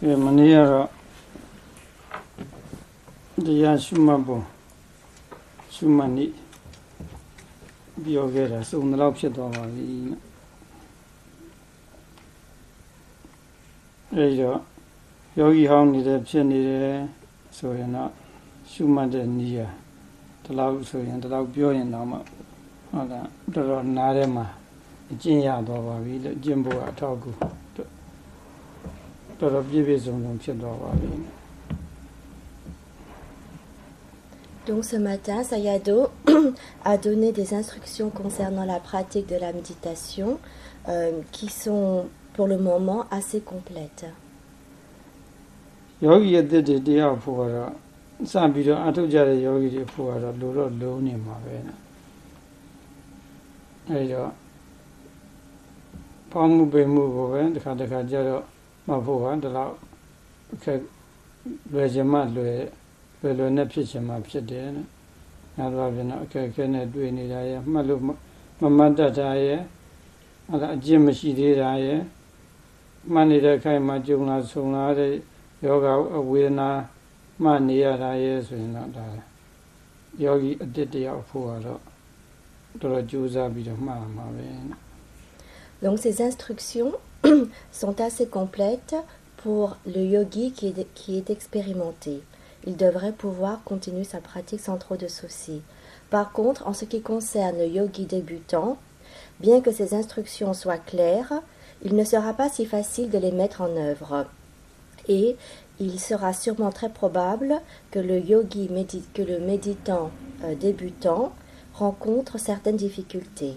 ကဲမနေ့ကတော့တရားရှုမှတ်ပုံရှုမှတ်နည်းပြောခဲ့တာစုံတော့ဖြစ်သွားပါပြီအဲဒီတော့ယောဂီဟောင်းနေတဲ့ဖြစ်နေတယ်ဆိုရင်တော့ရှုမှတ်တဲ့နည်းရဒီလောက်ဆိုရင်ဒီလောက်ပြောရင်တော့မှဟုတ်လားတော်တော်နားထဲမှာ အကျင့်ရသွားပါပြီလို့ကျင့်ဖို့အထောက်အကူတော်တော်ပြည့်ပြည့်စုံစုံဖြစ်သွားပါပြီ Donc ce matin, Sayado a donné des instructions concernant la pratique de la méditation euh, qui sont pour le moment assez complètes. ယောဂီရဲ့တည်တည်တရား ဖို့ကတော့စပြီးတော့အထုတ်ကြတဲ့ယောဂီတွေဖို့ကတော့လိုတော့လုံးနေမှာပဲနော်အဲဒီတော့ပေါင်းမှုပိမှုကိုပဲတစ်ခါတစ်ခါကြတော့မဖို့ဟာဒီလောက်အခက်လွယ်ချင်မှလွယ်လွယ်လွယ်နဲ့ဖြစ်ချင်မှဖြစ်တယ်နော်ညာတော့ပြန်တော့အခက်အခဲနဲ့တွေ့နေတာရဲ့မှတ်လို့မမတ်တတ်တာရဲ့အဲ့ဒါအကျင့်မရှိသေးတာရဲ့မှတ်နေတဲ့ခိုင်မှာကြုံလာဆုံလာတဲ့ယောဂဝေဒနာမှနေရတာရဲ့ဆိုရင်တော့ဒါယောဂီအတစ်တယောက်ဖို့ကတော့တော်တော်ကြိုးစားပြီးတော့မှားမှာပဲနော် Donc ces instructions sont assez complètes pour le yogi qui est, expérimenté. Il devrait pouvoir continuer sa pratique sans trop de soucis. Par contre, en ce qui concerne le yogi débutant, bien que ces instructions soient claires, il ne sera pas si facile de les mettre en œuvre. Et il sera sûrement très probable que le yogi, que le méditant euh, débutant rencontre certaines difficultés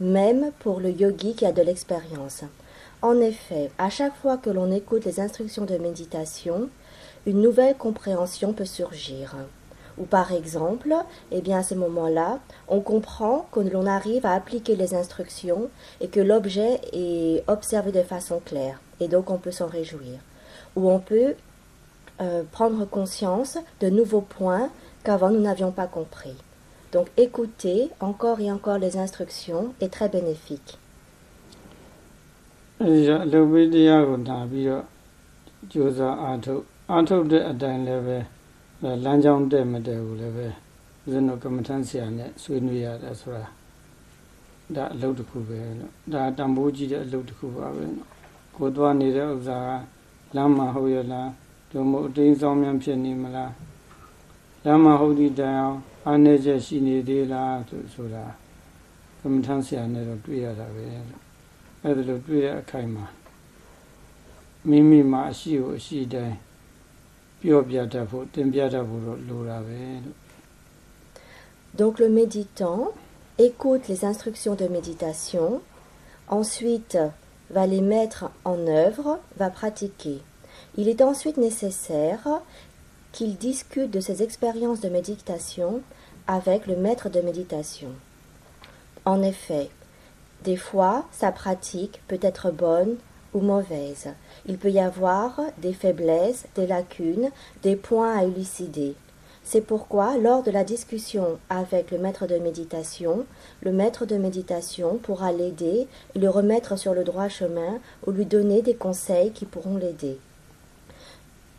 même pour le yogi qui a de l'expérience. En effet, à chaque fois que l'on écoute les instructions de méditation, une nouvelle compréhension peut surgir. Ou par exemple, eh bien à ce moment-là, on comprend que l'on arrive à appliquer les instructions et que l'objet est observé de façon claire. Et donc on peut s'en réjouir. Ou on peut euh, prendre conscience de nouveaux points qu'avant nous n'avions pas compris. Donc écouter encore et encore les instructions est très bénéfique. အဲဒီတော့အလုပ်ပေးတရားကိုနာပြီးတော့ကြိုးစားအားထုတ်အားထုတ်တဲ့အတိုင်းလည်းပဲအဲလမ်းကြောင်းတက်မတက်ဘူးလည်းပဲဦးဇင်းတို့ကမ္မထမ်းဆရာနဲ့ဆွေးနွေးရတယ်ဆိုတာဒါအလုပ်တစ်ခုပဲလို့ဒါတန်ဖိုးကြီးတဲ့အလုပ်တစ်ခုပါပဲနော်ကိုယ်သွားနေတဲ့ဥစ္စာကလမ်းမှာဟုတ်ရလားဒုမို့အတင်းဆောင်မြန်ဖြစ်နေမလားလမ်းမှာဟုတ်သည့်တိုင်အောင်အားနေချက်ရှိနေသေးလားဆိုဆိုတာကမ္မထမ်းဆရာနဲ့တော့တွေ့ရတာပဲလို့ အဲ့ဒါလိုတွေ့တဲ့အခိုင်မှာမိမိမှာအရှိကိုအရှိတိုင်းပြောပြတတ်ဖို့တင်ပြတတ်ဖို့တော့လိုတာပဲလို့ Donc le méditant écoute les instructions de méditation, ensuite va les mettre en œuvre, va pratiquer. Il est ensuite nécessaire qu'il discute de ses expériences de méditation avec le maître de méditation. En effet, des fois, sa pratique peut être bonne ou mauvaise. Il peut y avoir des faiblesses, des lacunes, des points à élucider. C'est pourquoi, lors de la discussion avec le maître de méditation, le maître de méditation pourra l'aider et le remettre sur le droit chemin ou lui donner des conseils qui pourront l'aider.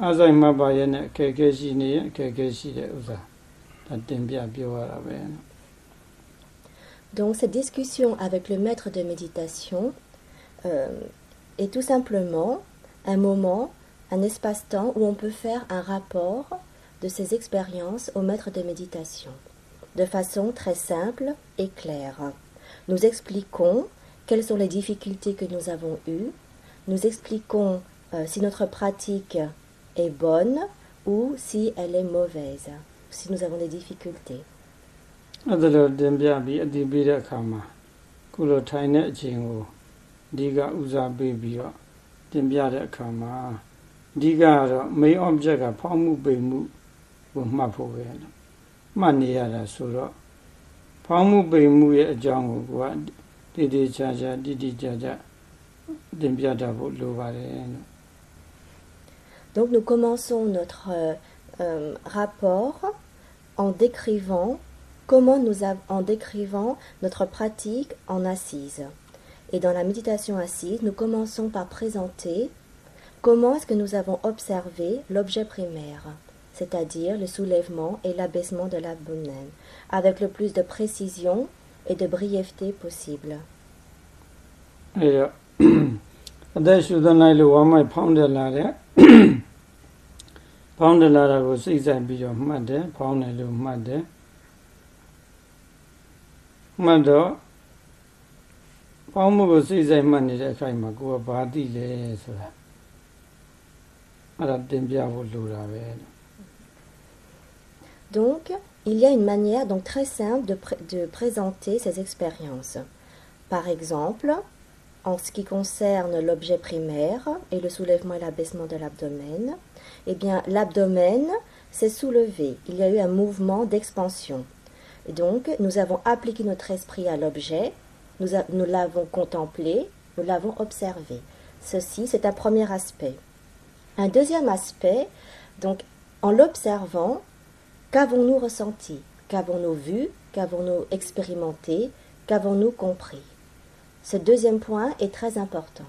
အားဆိုင်မှတ်ပါရဲ့နဲ့အခက်အခဲရှိနေရင်အခက်အခဲရှိတဲ့ဥစ္စာဒါတင်ပြပြောရတာပဲနော် Donc cette discussion avec le maître de méditation euh, est tout simplement un moment, un espace-temps où on peut faire un rapport de ses expériences au maître de méditation, de façon très simple et claire. Nous expliquons quelles sont les difficultés que nous avons eues, nous expliquons euh, si notre pratique est bonne ou si elle est mauvaise, si nous avons des difficultés. အဲ့ဒါလိုတင်ပြပြီးအတည်ပြုတဲ့အခါမှာခုလိုထိုင်တဲ့အချိန်ကိုအဓိကဦးစားပေးပြီးတော့တင်ပြတဲ့အခါမှာအဓိကကတော့ main object ကဖောက်မှုပိန်မှုကိုမှတ်ဖို့ပဲလို့မှတ်နေရတာဆိုတော့ဖောက်မှုပိန်မှုရဲ့အကြောင်းကိုကိုကတည်တည်ချာချာတိတိကျကျတင်ပြတတ်ဖို့လိုပါတယ်လို့ Donc nous commençons notre euh, euh, rapport en décrivant comment nous av- en décrivant notre pratique en assise. Et dans la méditation assise, nous commençons par présenter comment est-ce que nous avons observé l'objet primaire, c'est-à-dire le soulèvement et l'abaissement de l'abdomen, avec le plus de précision et de brièveté possible. ဖောင်းတယ်လာတဲ့ဖောင်းတယ်လာတာကိုစိတ်ဆိုင်ပြီးတော့မှတ်တယ်ဖောင်းတယ်လို့မှတ်တယ်မှတ်တော့ဖောင်းမှုကိုစိတ်ဆိုင်မှတ်နေတဲ့အခိုင်မှာကိုယ်ကဘာသိလဲဆိုတာအဲ့ဒါတင်ပြဖို့လိုတာပဲလို့ Donc, il y a une manière donc très simple de, pré- de présenter ces expériences. Par exemple, en ce qui concerne l'objet primaire et le soulèvement et l'abaissement de l'abdomen, eh bien, l'abdomen s'est soulevé. Il y a eu un mouvement d'expansion. Donc, nous avons appliqué notre esprit à l'objet, nous, nous l'avons contemplé, nous l'avons observé. Ceci, c'est un premier aspect. Un deuxième aspect, donc, en l'observant, Qu'avons-nous ressenti? Qu'avons-nous vu? Qu'avons-nous expérimenté? Qu'avons-nous compris? Ce deuxième point est très important.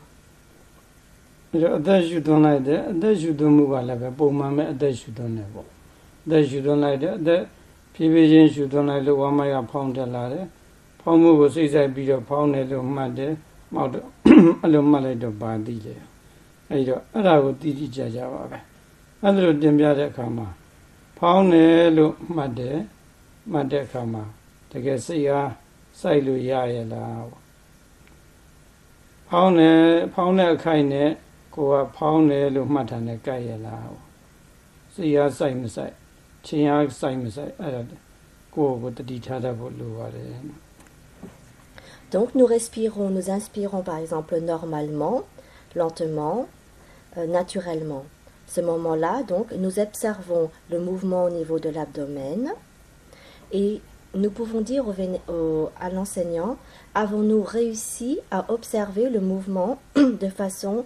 အဲ့တော့အသက်ရှူသွင်းလိုက်တယ်အသက်ရှူသွင်းမှုကလည်းပဲပုံမှန်ပဲအသက်ရှူသွင်းတယ်ပေါ့အသက်ရှူသွင်းလိုက်တယ်အသက်ဖြည်းဖြည်းချင်းရှူသွင်းလိုက်လို့ဝမ်းမိုက်ကဖောင်းတက်လာတယ်ဖောင်းမှုကိုစိတ်ဆိုင်ပြီးတော့ဖောင်းတယ်လို့မှတ်တယ်မောက်တော့အဲ့လိုမှတ်လိုက်တော့ပါသိတယ်အဲ့တော့အဲ့ဒါကိုတိတိကျကျပါပဲအဲ့ဒါလိုတင်ပြတဲ့အခါမှာဖောင်းတယ်လို့မှတ်တယ်မှတ်တဲ့အခါမှာတကယ်စိတ်အားစိုက်လို့ရရဲ့လားပေါ့ဖောင်းတယ်ဖောင်းတဲ့အခိုက်နဲ့ ကိုကဖောင်းတယ်လို့မှတ်ထားတယ်ကြိုက်ရလားပေါ့စိတ်အားစိုက်မစိုက်ချင်းအားစိုက်မစိုက်အဲ့ဒါကိုယ့်ကိုတတိထားတတ်ဖို့လိုပါတယ် Donc nous respirons, nous inspirons par exemple normalement, lentement, euh, naturellement. Ce moment-là, donc, nous observons le mouvement au niveau de l'abdomen et nous pouvons dire au véné- au- à l'enseignant, avons-nous réussi à observer le mouvement de façon,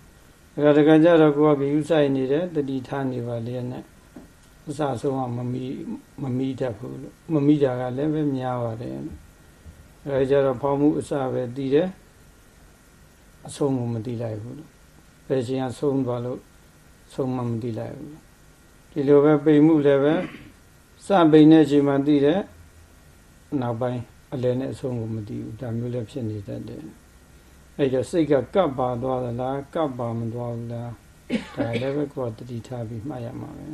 ဒါကတကယ်ကြတော့ကိုယ့်ကကြည့်ဆိုင်နေတယ်တတိထားနေပါလေနဲ့အစဆုံးကမမီမမီတတ်ဘူးလို့မမီတာကလည်းပဲများပါတယ်အဲဒါကြတော့ဖောင်းမှုအစပဲတည်တယ်အဆုံးကိုမတည်လိုက်ဘူးလို့ပဲချင်းကဆုံးသွားလို့ဆုံးမမသိလိုက်ဘူးဒီလိုပဲပိန်မှုလည်းပဲစပိန်တဲ့အချိန်မှသိတယ်နောက်ပိုင်းအလယ်နဲ့အဆုံးကိုမသိဘူးဒါမျိုးလည်းဖြစ်နေတတ်တယ် အဲ့တော့စိတ်ကကပ်ပါသွားသလားကပ်ပါမသွားဘူးလားဒါလည်းပဲကိုယ်တတိထားပြီးမှတ်ရမှာပဲ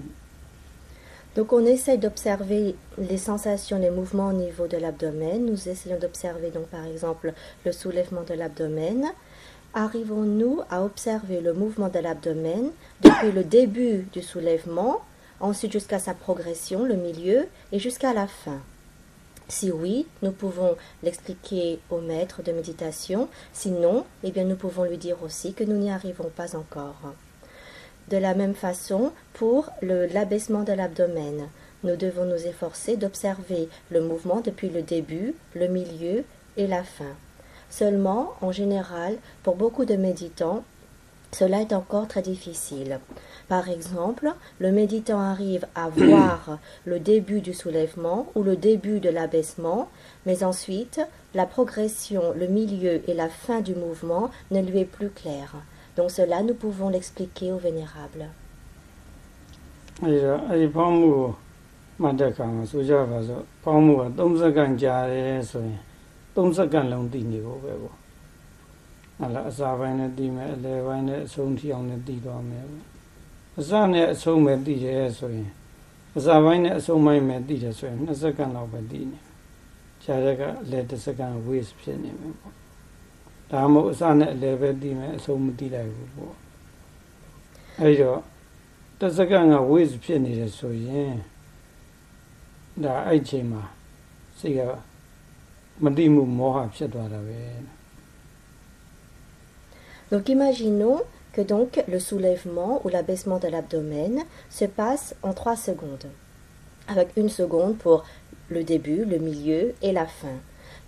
Donc on essaie d'observer les sensations, les mouvements au niveau de l'abdomen. Nous essayons d'observer donc par exemple le soulèvement de l'abdomen arrivons-nous à observer le mouvement de l'abdomen depuis le début du soulèvement, ensuite jusqu'à sa progression, le milieu et jusqu'à la fin si oui, nous pouvons l'expliquer au maître de méditation. Sinon, eh bien, nous pouvons lui dire aussi que nous n'y arrivons pas encore. De la même façon, pour l'abaissement de l'abdomen, nous devons nous efforcer d'observer le mouvement depuis le début, le milieu et la fin. Seulement, en général, pour beaucoup de méditants, cela est encore très difficile. Par exemple, le méditant arrive à voir le début du soulèvement ou le début de l'abaissement, mais ensuite, la progression, le milieu et la fin du mouvement ne lui est plus clair. Donc cela, nous pouvons l'expliquer au vénérable. 30စက္ကန့်လုံးတည်နေဖို့ပဲပေါ့ အဲ့ဒါအစာပိုင်းနဲ့တည်မယ်အလယ်ပိုင်းနဲ့အဆုံးထိအောင်နဲ့တည်သွားမယ်ပေါ့အစနဲ့အဆုံးပဲတည်တယ်ဆိုရင်အစာပိုင်းနဲ့အဆုံးပိုင်းပဲတည်တယ်ဆိုရင်2စက္ကန့်လောက်ပဲတည်နေခြားရက်ကအလယ်1စက္ကန့် waste ဖြစ်နေမယ်ပေါ့ဒါမှမဟုတ်အစနဲ့အလယ်ပဲတည်မယ်အဆုံးမတည်လိုက်ဘူးပေါ့အဲ့တော့တစ်စက္ကန့်က waste ဖြစ်နေတယ်ဆိုရင်ဒါအဲ့ချိန်မှာစိတ်က Donc imaginons que donc le soulèvement ou l'abaissement de l'abdomen se passe en trois secondes, avec une seconde pour le début, le milieu et la fin.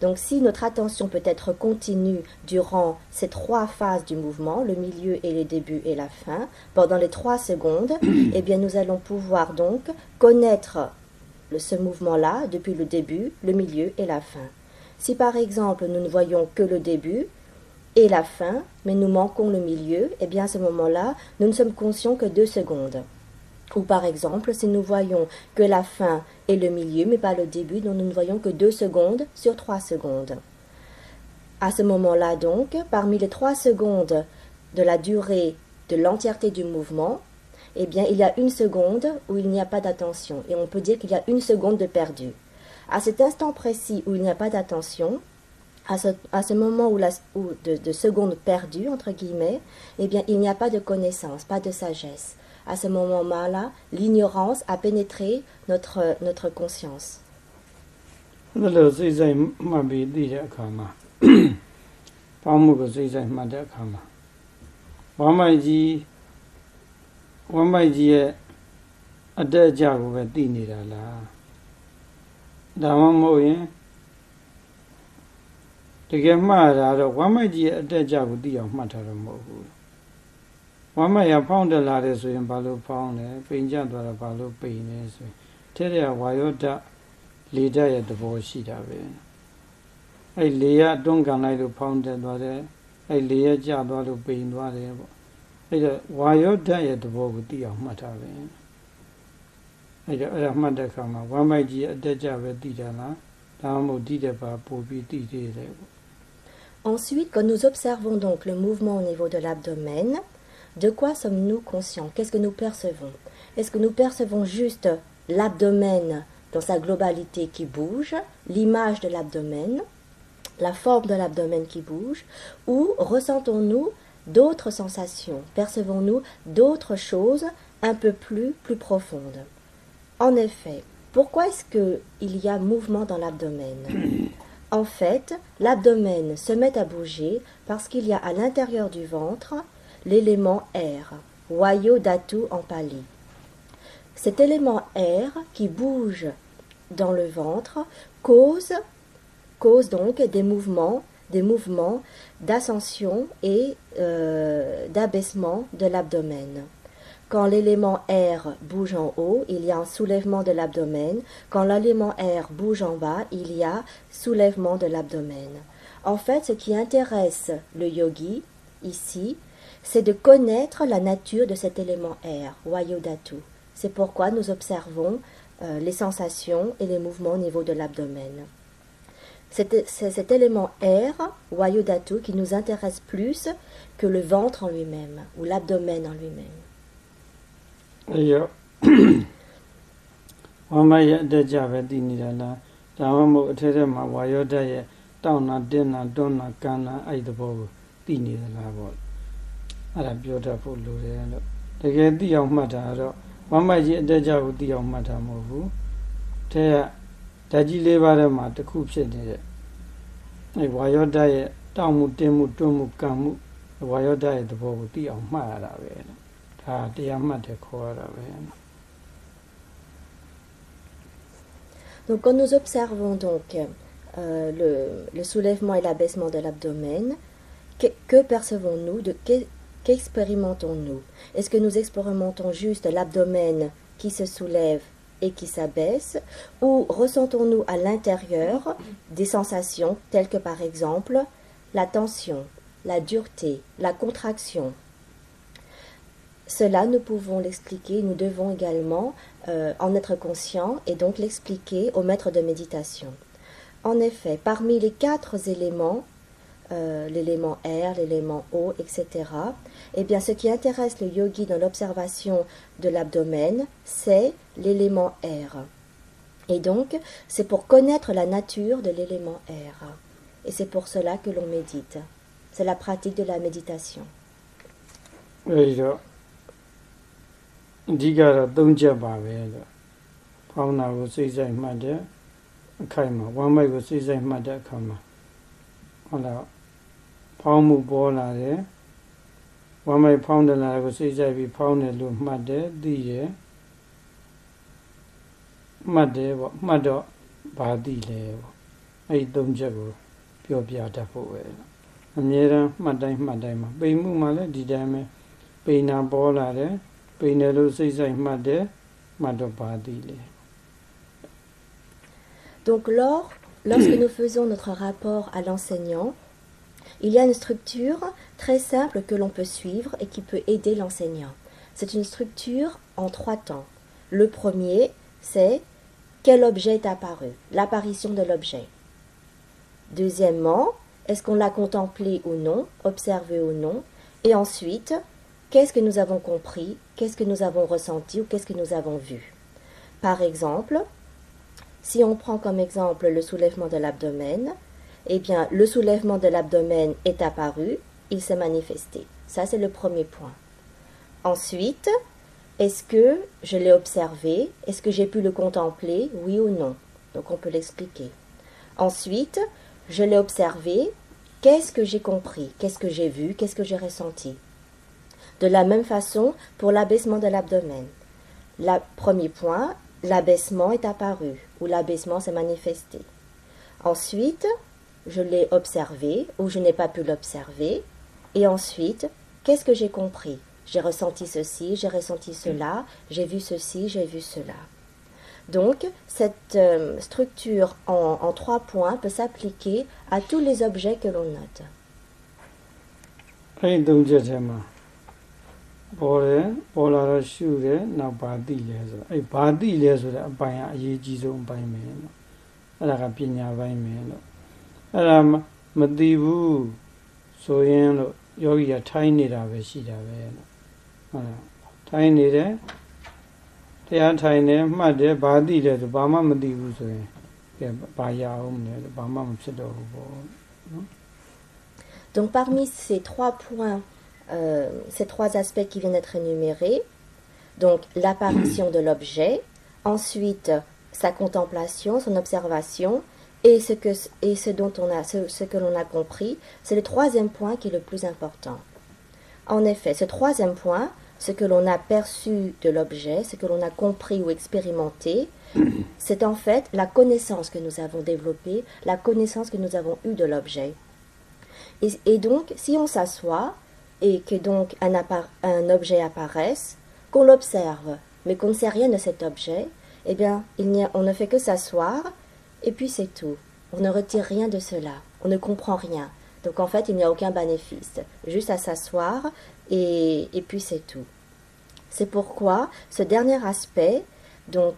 Donc si notre attention peut être continue durant ces trois phases du mouvement, le milieu et le début et la fin, pendant les trois secondes, eh bien nous allons pouvoir donc connaître ce mouvement-là depuis le début, le milieu et la fin. Si par exemple nous ne voyons que le début et la fin, mais nous manquons le milieu, eh bien à ce moment-là, nous ne sommes conscients que deux secondes. Ou par exemple, si nous voyons que la fin et le milieu, mais pas le début, donc nous ne voyons que deux secondes sur trois secondes. À ce moment-là, donc, parmi les trois secondes de la durée de l'entièreté du mouvement, eh bien, il y a une seconde où il n'y a pas d'attention, et on peut dire qu'il y a une seconde de perdu. À cet instant précis où il n'y a pas d'attention, à ce, moment où, la, de, secondes perdues, entre guillemets, eh bien, il n'y a pas de connaissance, pas de sagesse. À ce moment-là, l'ignorance a pénétré notre, notre conscience. တကယ်မှားတာတော့ဝမ်းမိုက်ကြီးရဲ့အတက်ကြကိုသိအောင်မှတ်ထားတော့မဟုတ်ဘူးဝမ်းမိုက်ကဖောင်းတက်လာတယ်ဆိုရင်ဘာလို့ဖောင်းလဲပိန်ကျသွားတာဘာလို့ပိန်လဲဆိုရင်ထဲထဲကဝါယောဓာတ်လေဓာတ်ရဲ့သဘောရှိတာပဲအဲ့လေရတွန်းကန်လိုက်လို့ဖောင်းတက်သွားတယ်အဲ့လေရကျသွားလို့ပိန်သွားတယ်ပေါ့အဲ့ဒါဝါယောဓာတ်ရဲ့သဘောကိုသိအောင်မှတ်ထားပဲအဲ့ဒါအဲ့ဒါမှတ်တဲ့အခါမှာဝမ်းမိုက်ကြီးအတက်ကြပဲသိတာလားဒါမှမဟုတ်ဒီတဲ့ပါပို့ပြီးသိသေးတယ်ပေါ့ Ensuite, quand nous observons donc le mouvement au niveau de l'abdomen, de quoi sommes-nous conscients? Qu'est-ce que nous percevons? Est-ce que nous percevons juste l'abdomen dans sa globalité qui bouge, l'image de l'abdomen, la forme de l'abdomen qui bouge, ou ressentons-nous d'autres sensations? Percevons-nous d'autres choses un peu plus, plus profondes? En effet, pourquoi est-ce qu'il y a mouvement dans l'abdomen? En fait, l'abdomen se met à bouger parce qu'il y a à l'intérieur du ventre l'élément air, Wayo Datu en pali. Cet élément air qui bouge dans le ventre cause, donc des mouvements, des mouvements d'ascension et euh, d'abaissement de l'abdomen. Quand l'élément air bouge en haut, il y a un soulèvement de l'abdomen. Quand l'élément air bouge en bas, il y a soulèvement de l'abdomen. En fait, ce qui intéresse le yogi ici, c'est de connaître la nature de cet élément air, Wayodhatu. C'est pourquoi nous observons euh, les sensations et les mouvements au niveau de l'abdomen. C'est cet élément air, Wayodhatu, qui nous intéresse plus que le ventre en lui-même ou l'abdomen en lui-même. အဲ့ရောဝမ်းမရဲ့အတက်ကြပဲတည်နေတာလားဒါမှမဟုတ်အထက်ထက်မှာဝါယောဓာတ်ရဲ့တောင်းတာတင်းတာတွန်းတာကန်းတာအဲ့ဒီသဘောကိုတသိနေသလားပေါ့အဲ့ဒါပြောတတ်ဖို့လိုတယ်လို့တကယ်သိအောင်မှတ်တာကတော့ဝမ်းမိုက်ကြီးအတက်ကြကိုသိအောင်မှတ်တာမဟုတ်ဘူးထဲကဓာတ်ကြီးလေးပါးထဲမှာတစ်ခုဖြစ်နေတဲ့အဲဝါယောဓာတ်ရဲ့တောက်မှုတင်းမှုတွန်းမှုကံမှုဝါယောဓာတ်ရဲ့သဘောကိုသိအောင်မှတ်ရတာပဲ ဒါတရားမှတ်တယ်ခေါ်ရတာပဲ Donc quand nous observons donc euh, le, le, soulèvement et l'abaissement de l'abdomen, que, que percevons-nous Qu'expérimentons-nous Est-ce que nous expérimentons juste l'abdomen qui se soulève et qui s'abaisse ou ressentons-nous à l'intérieur des sensations telles que par exemple la tension, la dureté, la contraction Cela, nous pouvons l'expliquer, nous devons également euh, en être conscients et donc l'expliquer au maître de méditation. En effet, parmi les quatre éléments, euh, l'élément air, l'élément eau, etc., eh bien, ce qui intéresse le yogi dans l'observation de l'abdomen, c'est l'élément air. Et donc, c'est pour connaître la nature de l'élément air. Et c'est pour cela que l'on médite. C'est la pratique de la méditation. အဓိကတော့၃ချက်ပါပဲလို့ဖောင်းတာကိုစိတ်ဆိုင်မှတ်တဲ့အခိုက်မှာဝမ်းမိုက်ကိုစိတ်ဆိုင်မှတ်တဲ့အခါမှာဟုတ်လားဖောင်းမှုပေါ်လာတယ်ဝမ်းမိုက်ဖောင်းတယ်လာကိုစိတ်ဆိုင်ပြီးဖောင်းတယ်လို့မှတ်တယ်သိတယ်မှတ်တယ်ပေါ့မှတ်တော့ဘာသိလဲပေါ့အဲ့ဒီ၃ချက်ကိုပြောပြတတ်ဖို့ပဲအမြဲတမ်းမှတ်တိုင်းမှတ်တိုင်းမှာပိန်မှုမှလည်းဒီတိုင်းပဲပိန်နာပေါ်လာတယ် Donc lors, lorsque nous faisons notre rapport à l'enseignant, il y a une structure très simple que l'on peut suivre et qui peut aider l'enseignant. C'est une structure en trois temps. Le premier, c'est quel objet est apparu, l'apparition de l'objet. Deuxièmement, est-ce qu'on l'a contemplé ou non, observé ou non. Et ensuite, qu'est-ce que nous avons compris, qu'est-ce que nous avons ressenti ou qu'est-ce que nous avons vu? Par exemple, si on prend comme exemple le soulèvement de l'abdomen, eh bien, le soulèvement de l'abdomen est apparu, il s'est manifesté. Ça, c'est le premier point. Ensuite, est-ce que je l'ai observé? Est-ce que j'ai pu le contempler? Oui ou non? Donc, on peut l'expliquer. Ensuite, je l'ai observé. Qu'est-ce que j'ai compris? Qu'est-ce que j'ai vu? Qu'est-ce que j'ai ressenti? De la même façon pour l'abaissement de l'abdomen. Le premier point, l'abaissement est apparu ou l'abaissement s'est manifesté. Ensuite, je l'ai observé ou je n'ai pas pu l'observer. Et ensuite, qu'est-ce que j'ai compris? J'ai ressenti ceci, j'ai ressenti cela, j'ai vu ceci, j'ai vu cela. Donc, cette euh, structure en, en, trois points peut s'appliquer à tous les objets que l'on note. ပေါ်တယ်ပေါ်လာတော့ရှုတယ်နောက်ဘာသိလဲဆိုတော့အဲ့ဘာသိလဲဆိုတဲ့အပိုင်းကအရေးကြီးဆုံးအပိုင်းပဲလို့အဲ့ဒါကပညာပိုင်းပဲလို့အဲ့ဒါမသိဘူးဆိုရင်လို့ယောဂီကထိုင်းနေတာပဲရှိတာပဲလို့ဟုတ်လားထိုင်းနေတယ်တရားထိုင်တယ်မှတ်တယ်ဘာသိလဲဆိုဘာမှမသိဘူးဆိုရင်ကဲဘာရအောင်လဲဘာမှမဖြစ်တော့ဘူးပေါ့နော် Donc parmi ces trois points Euh, ces trois aspects qui viennent d'être énumérés. Donc l'apparition de l'objet, ensuite sa contemplation, son observation, et ce, que, et ce dont on a, ce, que l'on a compris, c'est le troisième point qui est le plus important. En effet, ce troisième point, ce que l'on a perçu de l'objet, ce que l'on a compris ou expérimenté, c'est en fait la connaissance que nous avons développée, la connaissance que nous avons eue de l'objet. et, donc, si on s'assoit, et que donc un, objet apparaisse, qu'on l'observe, mais qu'on ne sait rien de cet objet, eh bien, il a, on ne fait que s'asseoir, et puis c'est tout. On ne retire rien de cela, on ne comprend rien. Donc en fait, il n'y a aucun bénéfice, juste à s'asseoir, et, et puis c'est tout. C'est pourquoi ce dernier aspect, donc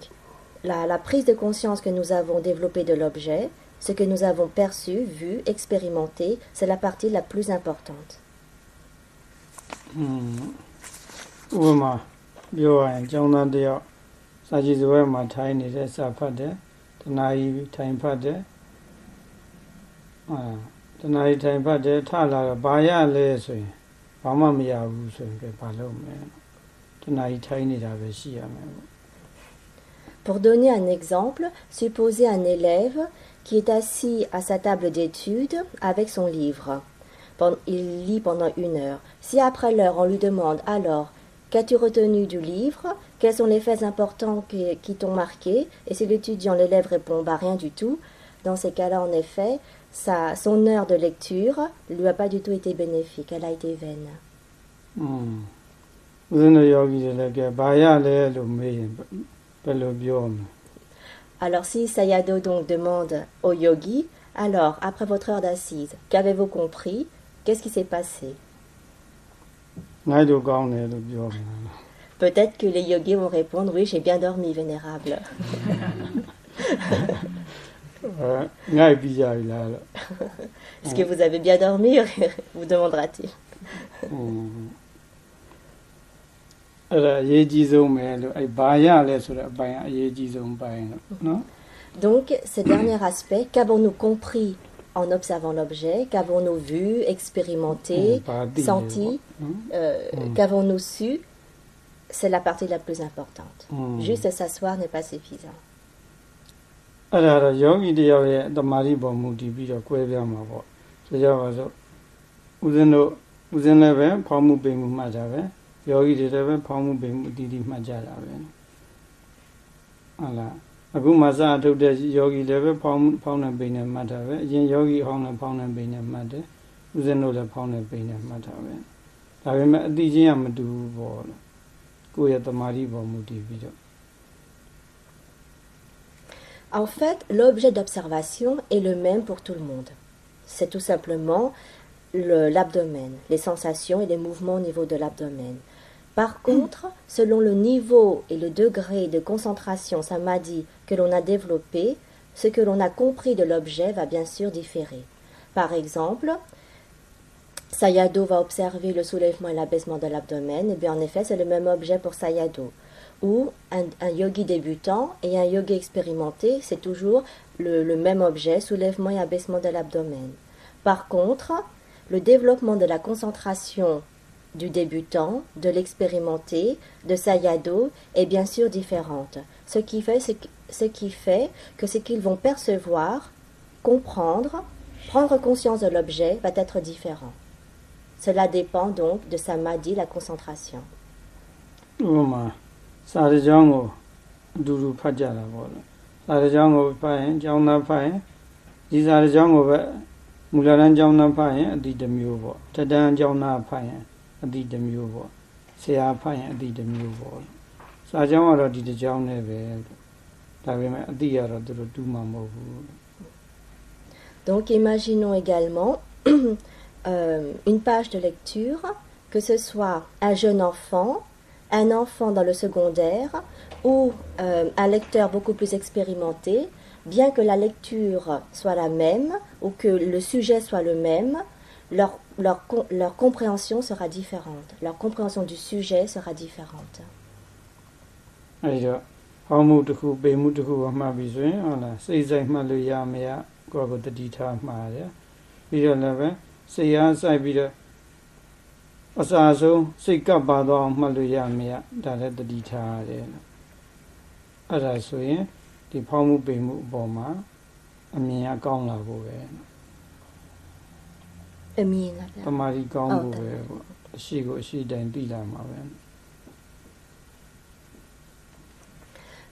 la prise de conscience que nous avons développée de l'objet, ce que nous avons perçu, vu, expérimenté, c'est la partie la plus importante. ဥပမာပြောရရင်ကျောင်းသားတယောက်စာကြည့်စပွဲမှာထိုင်နေတဲ့စာဖတ်တယ်တနာရီထိုင်ဖတ်တယ်အာတ တဏှာကြီးထိုင်ပတ်တယ်ထလာတော့ဘာရလဲဆိုရင်ဘာမှမရဘူးဆိုရင်ပဲဘာလုပ်မလဲတဏှာကြီးထိုင်နေတာပဲရှိရမယ်ပေါ့ Pour donner un exemple, supposez un élève qui est assis à sa table d'études avec son livre. Pen- Il lit pendant une heure. Si après l'heure on lui demande alors qu'as-tu retenu du livre, quels sont les faits importants qui, qui t'ont marqué, et si l'étudiant, l'élève répond bah, rien du tout, dans ces cas-là en effet, sa, son heure de lecture lui a pas du tout été bénéfique, elle a été vaine. อืมဦးဇင်းတို့ယောဂီတွေလည်းကဲဘာရလဲလို့မေးရင်ဘယ်လိုပြောမလဲ Alors si Sayadaw donc demande au yogi, alors après votre heure d'assise, qu'avez-vous compris Qu'est-ce qui s'est passé? Peut-être que les yogis vont répondre Oui, j'ai bien dormi, Vénérable. Est-ce que vous avez bien dormi? Vous demandera-t-il. Donc, ce dernier aspect, qu'avons-nous compris en observant l'objet Qu'avons-nous vu, expérimenté, ဘာသိလဲ senti နော် euh, Qu'avons-nous su C'est la partie la plus importante. Hmm. Juste s'asseoir n'est pas suffisant. အဲ့ဒါတော့ယောဂီတယောက်ရဲ့တမာရီပေါ်မူတည်ပြီးတော့꿰ပြမှာပေါ့ဆိုကြပါစို့ဦးဇင်းတို့ဦးဇင်းလည်းပဲဖောင်းမှုပိန်မှုမှတ်ကြပဲယောဂီတွေလည်းပဲဖောင်းမှုပိန်မှုအတီးတီးမှတ်ကြတာပဲဟုတ်လား အခုမှစအထုတ်တဲ့ယောဂီလည်းပဲဖောင်းမှုဖောင်းတဲ့ပိန်နဲ့မှတ်တာပဲအရင်ယောဂီဟောင်းလည်းဖောင်းတဲ့ပိန်နဲ့မှတ်တယ်ဦးဇင်းတို့လည်းဖောင်းတဲ့ပိန်နဲ့မှတ်တာပဲဒါပေမဲ့အတိချင်းကမတူဘူးပေါ့လို့ကိုယ့်ရဲ့တမာရီပေါ်မူတည်ပြီးတော့ En fait, l'objet d'observation est le même pour tout le monde. C'est tout simplement le- l'abdomen, les sensations et les mouvements au niveau de l'abdomen. Par contre, selon le niveau et le degré de concentration samadhi que l'on a développé, ce que l'on a compris de l'objet va bien sûr différer. Par exemple, Sayadaw va observer le soulèvement et l'abaissement de l'abdomen, et bien en effet c'est le même objet pour Sayadaw. Ou un, yogi débutant et un yogi expérimenté, c'est toujours le, le même objet, soulèvement et abaissement de l'abdomen. Par contre, le développement de la concentration du débutant, de l'expérimenté, de Sayadaw est bien sûr différente. Ce qui fait, ce qui- fait que ce qu'ils vont percevoir, comprendre, prendre conscience de l'objet va être différent. Cela dépend donc de samadhi, la concentration. ဥပမာစာရကြောင်းကိုအတူတူဖတ်ကြတာပေါ့လေစာရကြောင်းကိုဖတ်ရင်ကျောင်းသားဖတ်ရင်ဒီစာရကြောင်းကိုပဲမူလတန်းကျောင်းသားဖတ်ရင်အတိတစ်မျိုးပေါ့တတန်းကျောင်းသားဖတ်ရင်အတိတစ်မျိုးပေါ့ဆရာဖတ်ရင်အတိတစ်မျိုးပေါ့စာကြောင်းကတော့ဒီတစ်ကြောင်းနဲ့ပဲဒါပေမဲ့အတိကတော့သူတို့တူးမှာမဟုတ်ဘူး Donc imaginons également euh, une page de lecture, que ce soit un jeune enfant, un enfant dans le secondaire ou euh, un lecteur beaucoup plus expérimenté, bien que la lecture soit la même ou que le sujet soit le même, leur, leur, com- leur compréhension sera différente. Leur compréhension du sujet sera différente. အဲဒီတော့ဟောင်းမှုတစ်ခုပေမှုတစ်ခုကိုမှတ်ပြီးဆိုရင်ဟုတ်လားစိတ်ဆိုင်မှတ်လို့ရမရကိုယ့်ကိုယ်တတိထားမှားတယ်ပြီးတော့လည်းပဲစိတ်အားစိုက်ပြီးတော့အစာဆုံးစိတ်ကပ်ပါတော့အောင်မှတ်လို့ရမရဒါလည်းတတိထားရတယ်အဲ့ဒါဆိုရင်ဒီဖောင်းမှုပေမှုအပေါ်မှာအမြင်အကောင်းလာဖို့ပဲ Amina. တမာရီကောင်းဖို့ပဲပေါ့အရှိကိုအရှိတိုင်းသိလာမှာပဲ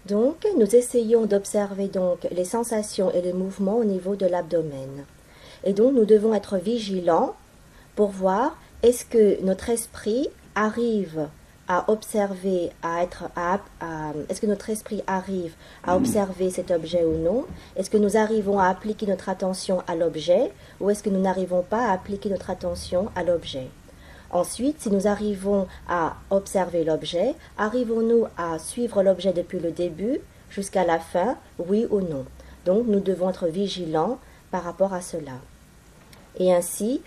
Donc, nous essayons d'observer donc les sensations et les mouvements au niveau de l'abdomen. Et donc, nous devons être vigilants pour voir est-ce que notre esprit arrive à observer, à être, à, à- est-ce que notre esprit arrive à observer cet objet ou non? Est-ce que nous arrivons à appliquer notre attention à l'objet ou est-ce que nous n'arrivons pas à appliquer notre attention à l'objet? Ensuite, si nous arrivons à observer l'objet, arrivons-nous à suivre l'objet depuis le début jusqu'à la fin, oui ou non Donc, nous devons être vigilants par rapport à cela. Et ainsi,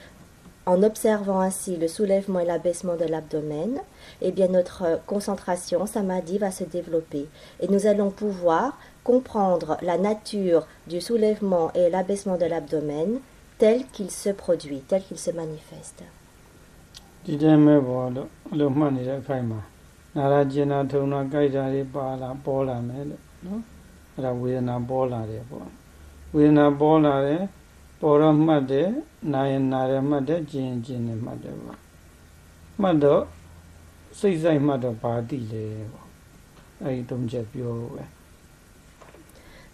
en observant ainsi le soulèvement et l'abaissement de l'abdomen, eh bien notre concentration samadhi va se développer et nous allons pouvoir comprendre la nature du soulèvement et l'abaissement de l'abdomen tel qu'il se produit, tel qu'il se manifeste. ဒီတိုင်းပဲပေါ်လို့အလိုမှတ်နေတဲ့အခိုင်မှာနာရကျင်နာထုံနာကြိုက်တာတွေပါလာပေါ်လာမယ်လို့နော်အဲ့ဒါဝေဒနာပေါ်လာတယ်ပေါ့ဝေဒနာပေါ်လာတယ်ပေါ်တော့မှတ်တယ်နာရင်နာတယ်မှတ်တယ်ကျင်ရင်ကျင်တယ်မှတ်တယ်ပေါ့မှတ်တော့စိတ်ဆိုင်မှတ်တော့ဘာတိလဲပေါ့အဲ့ဒီတုံးချက်ပြောပဲ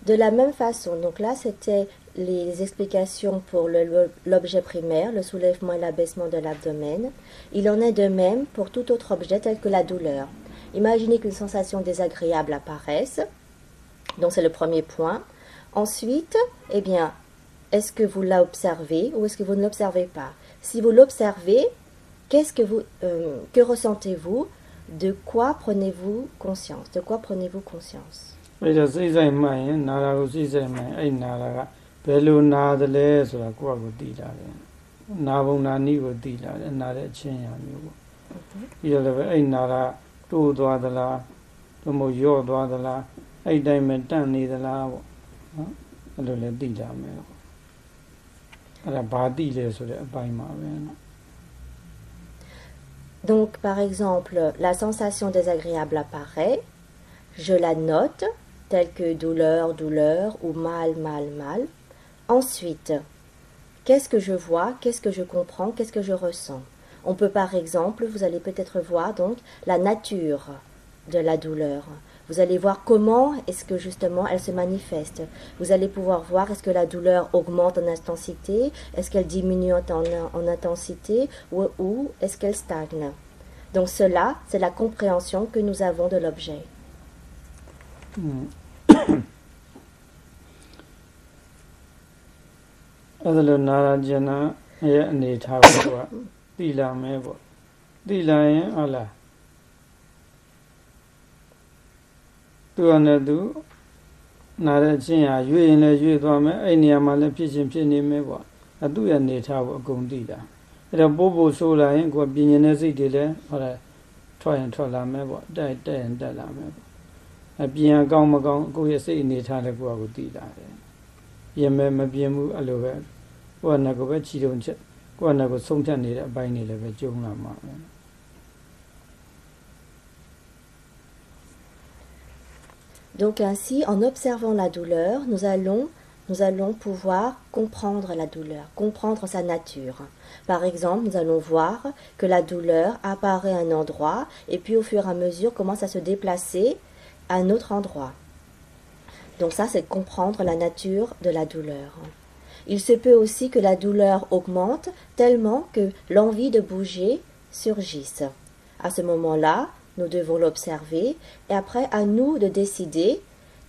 De la même façon, donc là c'était les explications pour le- l'objet primaire, le soulèvement et l'abaissement de l'abdomen. Il en est de même pour tout autre objet tel que la douleur. Imaginez qu'une sensation désagréable apparaisse. Donc c'est le premier point. Ensuite, eh bien, est-ce que vous l'observez ou est-ce que vous ne l'observez pas Si vous l'observez, qu'est-ce que vous, euh, que ressentez-vous De quoi prenez-vous conscience De quoi prenez-vous conscience အဲ့တော့စိတ်ဆိုင်မှတ်ရင်နာတာကိုစိတ်ဆိုင်မှတ်ရင်အဲ့နာတာက ဘယ်လိုနာတယ်လဲဆိုတာကိုယ့်အကိုသိလာတယ်နာဘုံနာနည်းကိုသိလာတယ်နာတဲ့အချင်းရာမျိုးပေါ့ပြီးတော့လည်းပဲအဲ့နာတာတိုးသွားသလားသို့မဟုတ်ယော့သွားသလားအဲ့တိုင်းပဲတန့်နေသလားပေါ့နော်အဲ့လိုလည်းသိလာမယ်ပေါ့အဲ့ဒါဘာသိလဲဆိုတဲ့အပိုင်းမှာပဲနော် Donc, par exemple, la sensation désagréable apparaît, je la note, telle que douleur, douleur, ou mal, mal, mal. Ensuite, qu'est-ce que je vois, qu'est-ce que je comprends, qu'est-ce que je ressens? On peut par exemple, vous allez peut-être voir donc la nature de la douleur. Vous allez voir comment est-ce que justement elle se manifeste. Vous allez pouvoir voir est-ce que la douleur augmente en intensité, est-ce qu'elle diminue en, en- en intensité ou, est-ce qu'elle stagne. Donc cela, c'est la compréhension que nous avons de l'objet. อื အဲ့ဒါလိုနာရာကျင်နာရဲ့အနေထားကိုကသိလာမယ်ပေါ့သိလာရင်ဟုတ်လားသူကလည်းသူနာတဲ့အချင်းဟာရွေ့ရင်လည်းရွေ့သွားမယ်အဲ့နေရာမှာလည်းဖြစ်ချင်းဖြစ်နေမယ်ပေါ့အသူ့ရဲ့အနေထားကိုအကုန်သိတာအဲ့တော့ပို့ဖို့ဆိုလာရင်ကိုယ်ကပြင်ရင်တဲ့စိတ်တွေလည်းဟုတ်လားထွက်ရင်ထွက်လာမယ်ပေါ့တက်တက်ရင်တက်လာမယ်ပေါ့အပြင်အကောင်းမကောင်းကိုယ့်ရဲ့စိတ်အနေထားလည်းကိုယ့်အကိုသိလာတယ် ပြင်မဲ့မပြင်ဘူးအဲ့လိုပဲကိုယ့်အနကိုပဲခြိတုံချက်ကိုယ့်အနကိုဆုံးဖြတ်နေတဲ့အပိုင်းတွေလည်းပဲကျုံလာမှာပဲ Donc ainsi, en observant la douleur, nous allons, nous allons pouvoir comprendre la douleur, comprendre sa nature. Par exemple, nous allons voir que la douleur apparaît à un endroit et puis au fur et à mesure commence à se déplacer à un autre endroit. Donc ça, c'est comprendre la nature de la douleur. Il se peut aussi que la douleur augmente tellement que l'envie de bouger surgisse. À ce moment-là, nous devons l'observer et après à nous de décider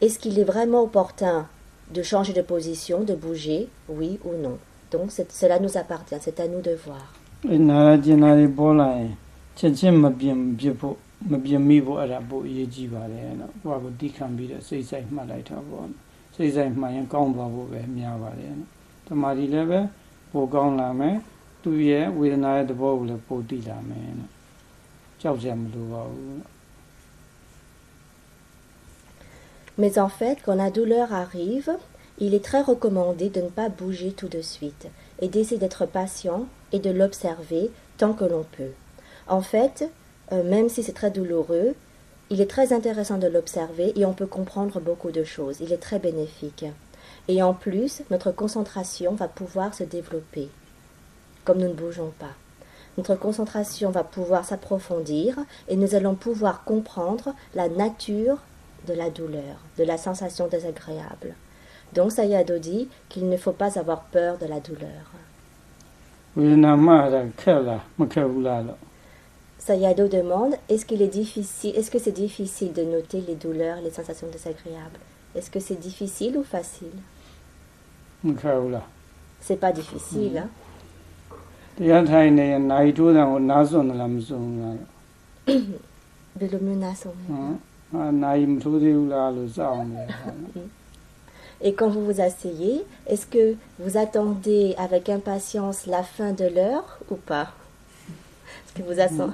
est-ce qu'il est vraiment opportun de changer de position, de bouger, oui ou non. Donc cela nous appartient, c'est à nous de voir. အဲ့နာရကျင်နာတွေပေါ်လာရင်ချက်ချင်းမပြင်ဖြစ်ဖို့မပြင်မိဖို့အဲ့ဒါပိုအရေးကြီးပါတယ်နော်ကိုယ့်အကိုတိခံပြီးတော့စိတ်ဆိုင်မှတ်လိုက်တာပေါ့နော်စိတ်ဆိုင်မှတ်ရင်ကောင်းသွားဖို့ပဲများပါတယ်နော်တမာဒီလည်းပဲပိုကောင်းလာမယ်သူရဲ့ဝေဒနာရဲ့သဘောကိုလည်းပိုသိလာမယ်နော်ကြောက်ကြမလို့ပါဘူးနော် Mais en fait, quand la douleur arrive, il est très recommandé de ne pas bouger tout de suite et d'essayer d'être patient et de l'observer tant que l'on peut. En fait, euh, même si c'est très douloureux, il est très intéressant de l'observer et on peut comprendre beaucoup de choses. Il est très bénéfique. Et en plus, notre concentration va pouvoir se développer, comme nous ne bougeons pas. Notre concentration va pouvoir s'approfondir et nous allons pouvoir comprendre la nature de la douleur, de la sensation désagréable. Donc Sayado dit qu'il ne faut pas avoir peur de la douleur. Sayado demande est-ce qu'il est difficile, est-ce que c'est difficile de noter les douleurs, les sensations désagréables? Est-ce que c'est difficile ou facile? C'est pas difficile. Hein? Mm-hmm. Et quand vous vous asseyez, est-ce que vous attendez avec impatience la fin de l'heure ou pas? Est-ce que vous attendez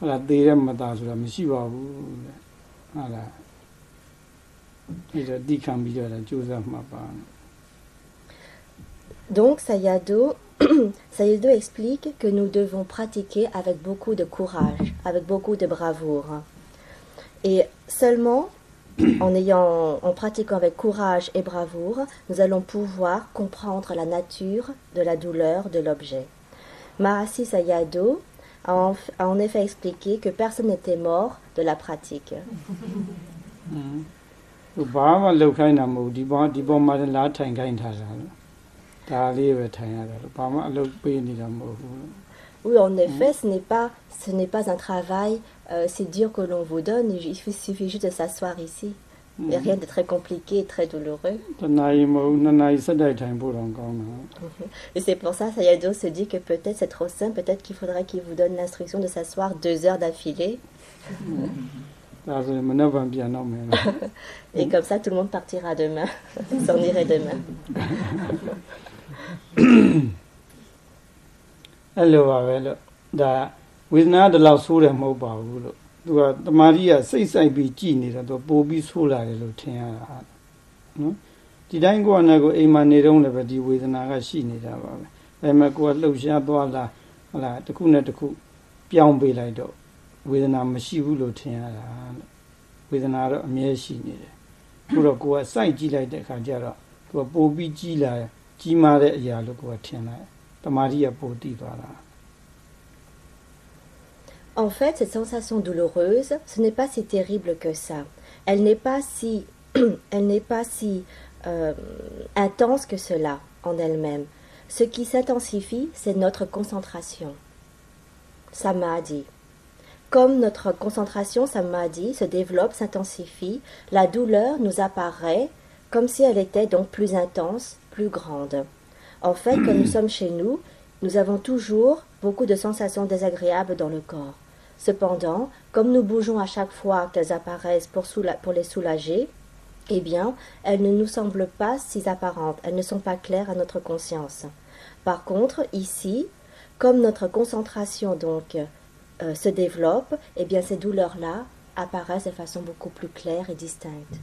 ဟုတ်လားသေတဲ့မသားဆိုတာမရှိပါဘူးတဲ့ဟုတ်လားဒီတော့ဒီခံပြီးတော့ကြိုးစားမှတ်ပါ Donc Sayado, Sayado explique que nous devons pratiquer avec beaucoup de courage, avec beaucoup de bravoure. Et seulement en, ayant, en pratiquant avec courage et bravoure, nous allons pouvoir comprendre la nature de la douleur de l'objet. Mahasi Sayado a en, effet expliqué que personne n'était mort de la pratique. Oui, en effet, ce n'est pas, ce n'est pas un travail euh, si dur que l'on vous donne. Il suffit juste de s'asseoir ici. Il n'y a rien de très compliqué et très douloureux. တနာရီမဟုတ်နှစ်နာရီစက်တိုက်ထိုင်ဖို့တော့ကောင်းတာ Et c'est pour ça, Sayado se dit que peut-être c'est trop simple, peut-être qu'il faudrait qu'il vous donne l'instruction de s'asseoir deux heures d'affilée. ဒါဆိုရင်မနေ့ကပြန်တော့မယ်လို့ Et comme ça, tout le monde partira demain, s'en irait demain. အဲ့လိုပါပဲလို့ဒါဝေဒနာတလောက်ဆိုးတယ်မဟုတ်ပါဘူးလို့ သူကတမာရီကစိတ်ဆိုင်ပြီးကြည်နေတယ်သူပို့ပြီးဆိုးလာတယ်လို့ထင်ရတာနော်ဒီတိုင်းကိုယ်နဲ့ကိုယ်အိမ်မှာနေတော့လည်းပဲဒီဝေဒနာကရှိနေတာပါပဲဒါပေမဲ့ကိုယ်ကလှုပ်ရှားသွားလာဟုတ်လားတစ်ခုနဲ့တစ်ခုပြောင်းပေးလိုက်တော့ဝေဒနာမရှိဘူးလို့ထင်ရတာလို့ဝေဒနာတော့အမြဲရှိနေတယ်ခုတော့ကိုယ်ကစိုက်ကြည့်လိုက်တဲ့အခါကျတော့သူကပို့ပြီးကြီးလာကြီးမားတဲ့အရာလို့ကိုယ်ကထင်လိုက်တမာရီကပို့တည်သွားတာ En fait, cette sensation douloureuse, ce n'est pas si terrible que ça. Elle n'est pas si, elle n'est pas si euh, intense que cela en elle-même. Ce qui s'intensifie, c'est notre concentration. Samadhi. Comme notre concentration samadhi se développe, s'intensifie, la douleur nous apparaît comme si elle était donc plus intense, plus grande. En fait, quand nous sommes chez nous, nous avons toujours beaucoup de sensations désagréables dans le corps. Cependant, comme nous bougeons à chaque fois qu'elles apparaissent pour, les soulager, eh bien, elles ne nous semblent pas si apparentes, elles ne sont pas claires à notre conscience. Par contre, ici, comme notre concentration donc euh, se développe, eh bien, ces douleurs-là apparaissent de façon beaucoup plus claire et distincte.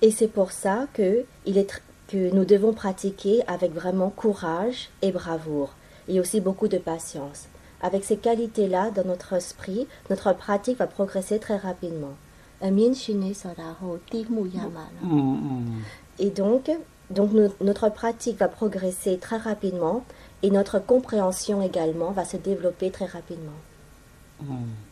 Et c'est pour ça que il est que nous devons pratiquer avec vraiment courage et bravoure et aussi beaucoup de patience. Avec ces qualités-là dans notre esprit, notre pratique va progresser très rapidement. Mm, mm. Et donc, donc notre pratique va progresser très rapidement et notre compréhension également va se développer très rapidement. Mm.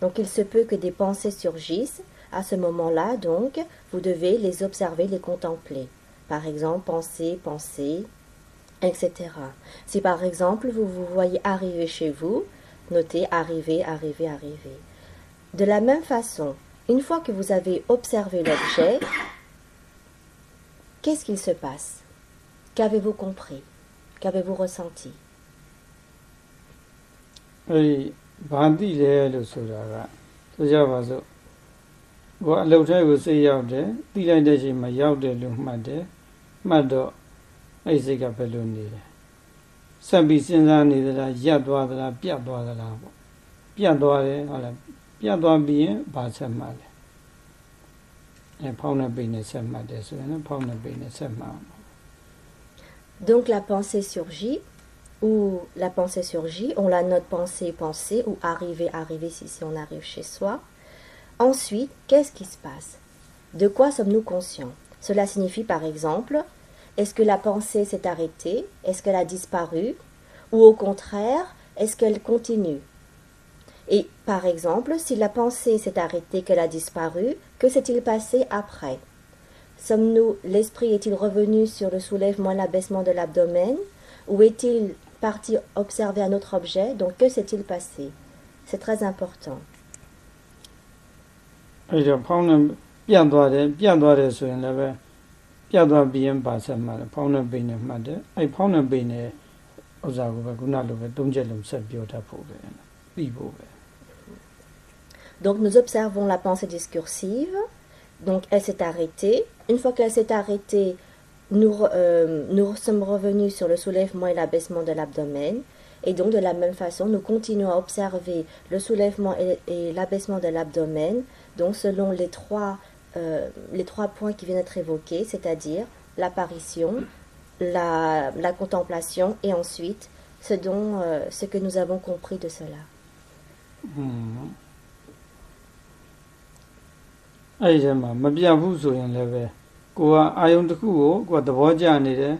Donc il se peut que des pensées surgissent. À ce moment-là, donc, vous devez les observer, les contempler. Par exemple, penser, penser, etc. Si par exemple, vous vous voyez arriver chez vous, notez arriver, arriver, arriver. De la même façon, une fois que vous avez observé l'objet, Qu'est-ce qu'il se passe? Qu'avez-vous compris? Qu'avez-vous ressenti? ဘာသိလဲလို့ဆိုတာကဆိုကြပါစို့ကိုယ်အလုပ်ထဲကိုစိတ်ရောက်တယ်သိလိုက်တဲ့အချိန်မှာရောက်တယ်လို့မှတ်တယ်မှတ်တော့အဲ့ဒီစိတ်ကဘယ်လိုနေလဲဆက်ပြီးစဉ်းစားနေသလားရပ်သွားသလားပြတ်သွားသလားပေါ့ပြတ်သွားတယ်ဟုတ်လားပြတ်သွားပြီးရင်ဘာဆက်မှတ်လဲအဲဖောင်းတဲ့ပိန်နဲ့ဆက်မှတ်တယ်ဆိုရင်လည်းဖောင်းတဲ့ပိန်နဲ့ဆက်မှတ်အောင် Donc la pensée surgit où la pensée surgit, on la note pensée, pensée, ou arriver, arriver si, si on arrive chez soi. Ensuite, qu'est-ce qui se passe? De quoi sommes-nous conscients? Cela signifie par exemple, est-ce que la pensée s'est arrêtée? Est-ce qu'elle a disparu? Ou au contraire, est-ce qu'elle continue? Et par exemple, si la pensée s'est arrêtée, qu'elle a disparu, que s'est-il passé après? Sommes-nous, l'esprit est-il revenu sur le soulèvement et l'abaissement de l'abdomen? Ou est-il parti observer un autre objet, donc que s'est-il passé? C'est très important. Donc nous observons la pensée discursive. Donc elle s'est arrêtée. Une fois qu'elle s'est arrêtée, nous, euh, nous sommes revenus sur le soulèvement et l'abaissement de l'abdomen. Et donc de la même façon, nous continuons à observer le soulèvement et, et l'abaissement de l'abdomen, donc selon les trois, euh, les trois points qui viennent d'être évoqués, c'est-à-dire l'apparition, la, la contemplation et ensuite ce, dont, euh, ce que nous avons compris de cela. อืมအဲ့ဒီထဲမှာမပြတ်ဘူးဆိုရင်လည်းပဲ ကိုကအာယုံတစ်ခုကိုကိုကသဘောကျနေတယ်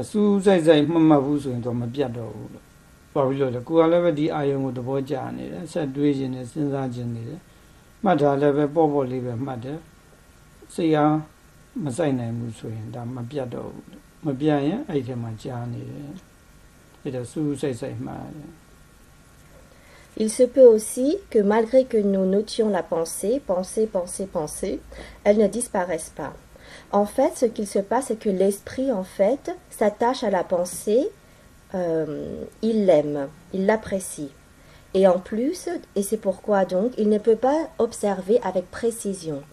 အစူးစိုက်စိုက်မှတ်မှတ်ဘူးဆိုရင်တော့မပြတ်တော့ဘူးလို့ဘာဖြစ်လို့လဲကိုကလည်းပဲဒီအာယုံကိုသဘောကျနေတယ်ဆက်တွေးခြင်းနဲ့စဉ်းစားခြင်းနေတယ်မှတ်တာလည်းပဲပေါ့ပေါ့လေးပဲမှတ်တယ်စိတ်အားမစိုက်နိုင်ဘူးဆိုရင်ဒါမပြတ်တော့ဘူးလို့မပြတ်ရင်အဲ့ဒီထဲမှာကြာနေတယ်အဲ့တော့စူးစိုက်စိုက်မှတ်တယ် Il se peut aussi que malgré que nous notions la pensée, pensée, pensée, pensée, elle ne disparaisse pas. En fait, ce qu'il se passe, c'est que l'esprit, en fait, s'attache à la pensée, euh, il l'aime, il l'apprécie. Et en plus, et c'est pourquoi donc, il ne peut pas observer avec précision.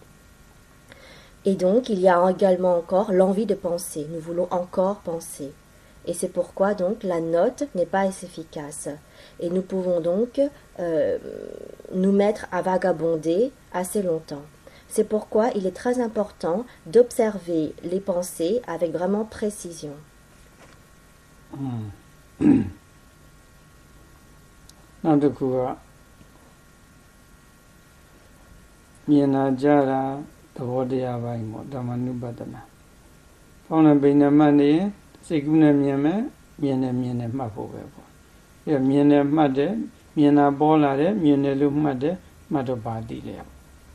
Et donc, il y a également encore l'envie de penser. Nous voulons encore penser. Et c'est pourquoi donc la note n'est pas efficace. Et nous pouvons donc euh, nous mettre à vagabonder assez longtemps. C'est pourquoi il est très important d'observer les pensées avec vraiment précision. อืมနောက်တစ်ခုကမြင်လာကြတာသဘောတရားပိုင်းပေါ့ဓမ္မနုပဒနာဖောင်းတဲ့ပိန်နဲ့မှတ်နေရင်စိတ်ကူးနဲ့မြင်မယ်မြင်တယ်မြင်တယ်မှတ်ဖို့ပဲပေါ့ပြီးတော့မြင်တယ်မှတ်တယ်မြင်တာပေါ်လာတယ်မြင်တယ်လို့မှတ်တယ်မှတ်တော့ပါတည်လေ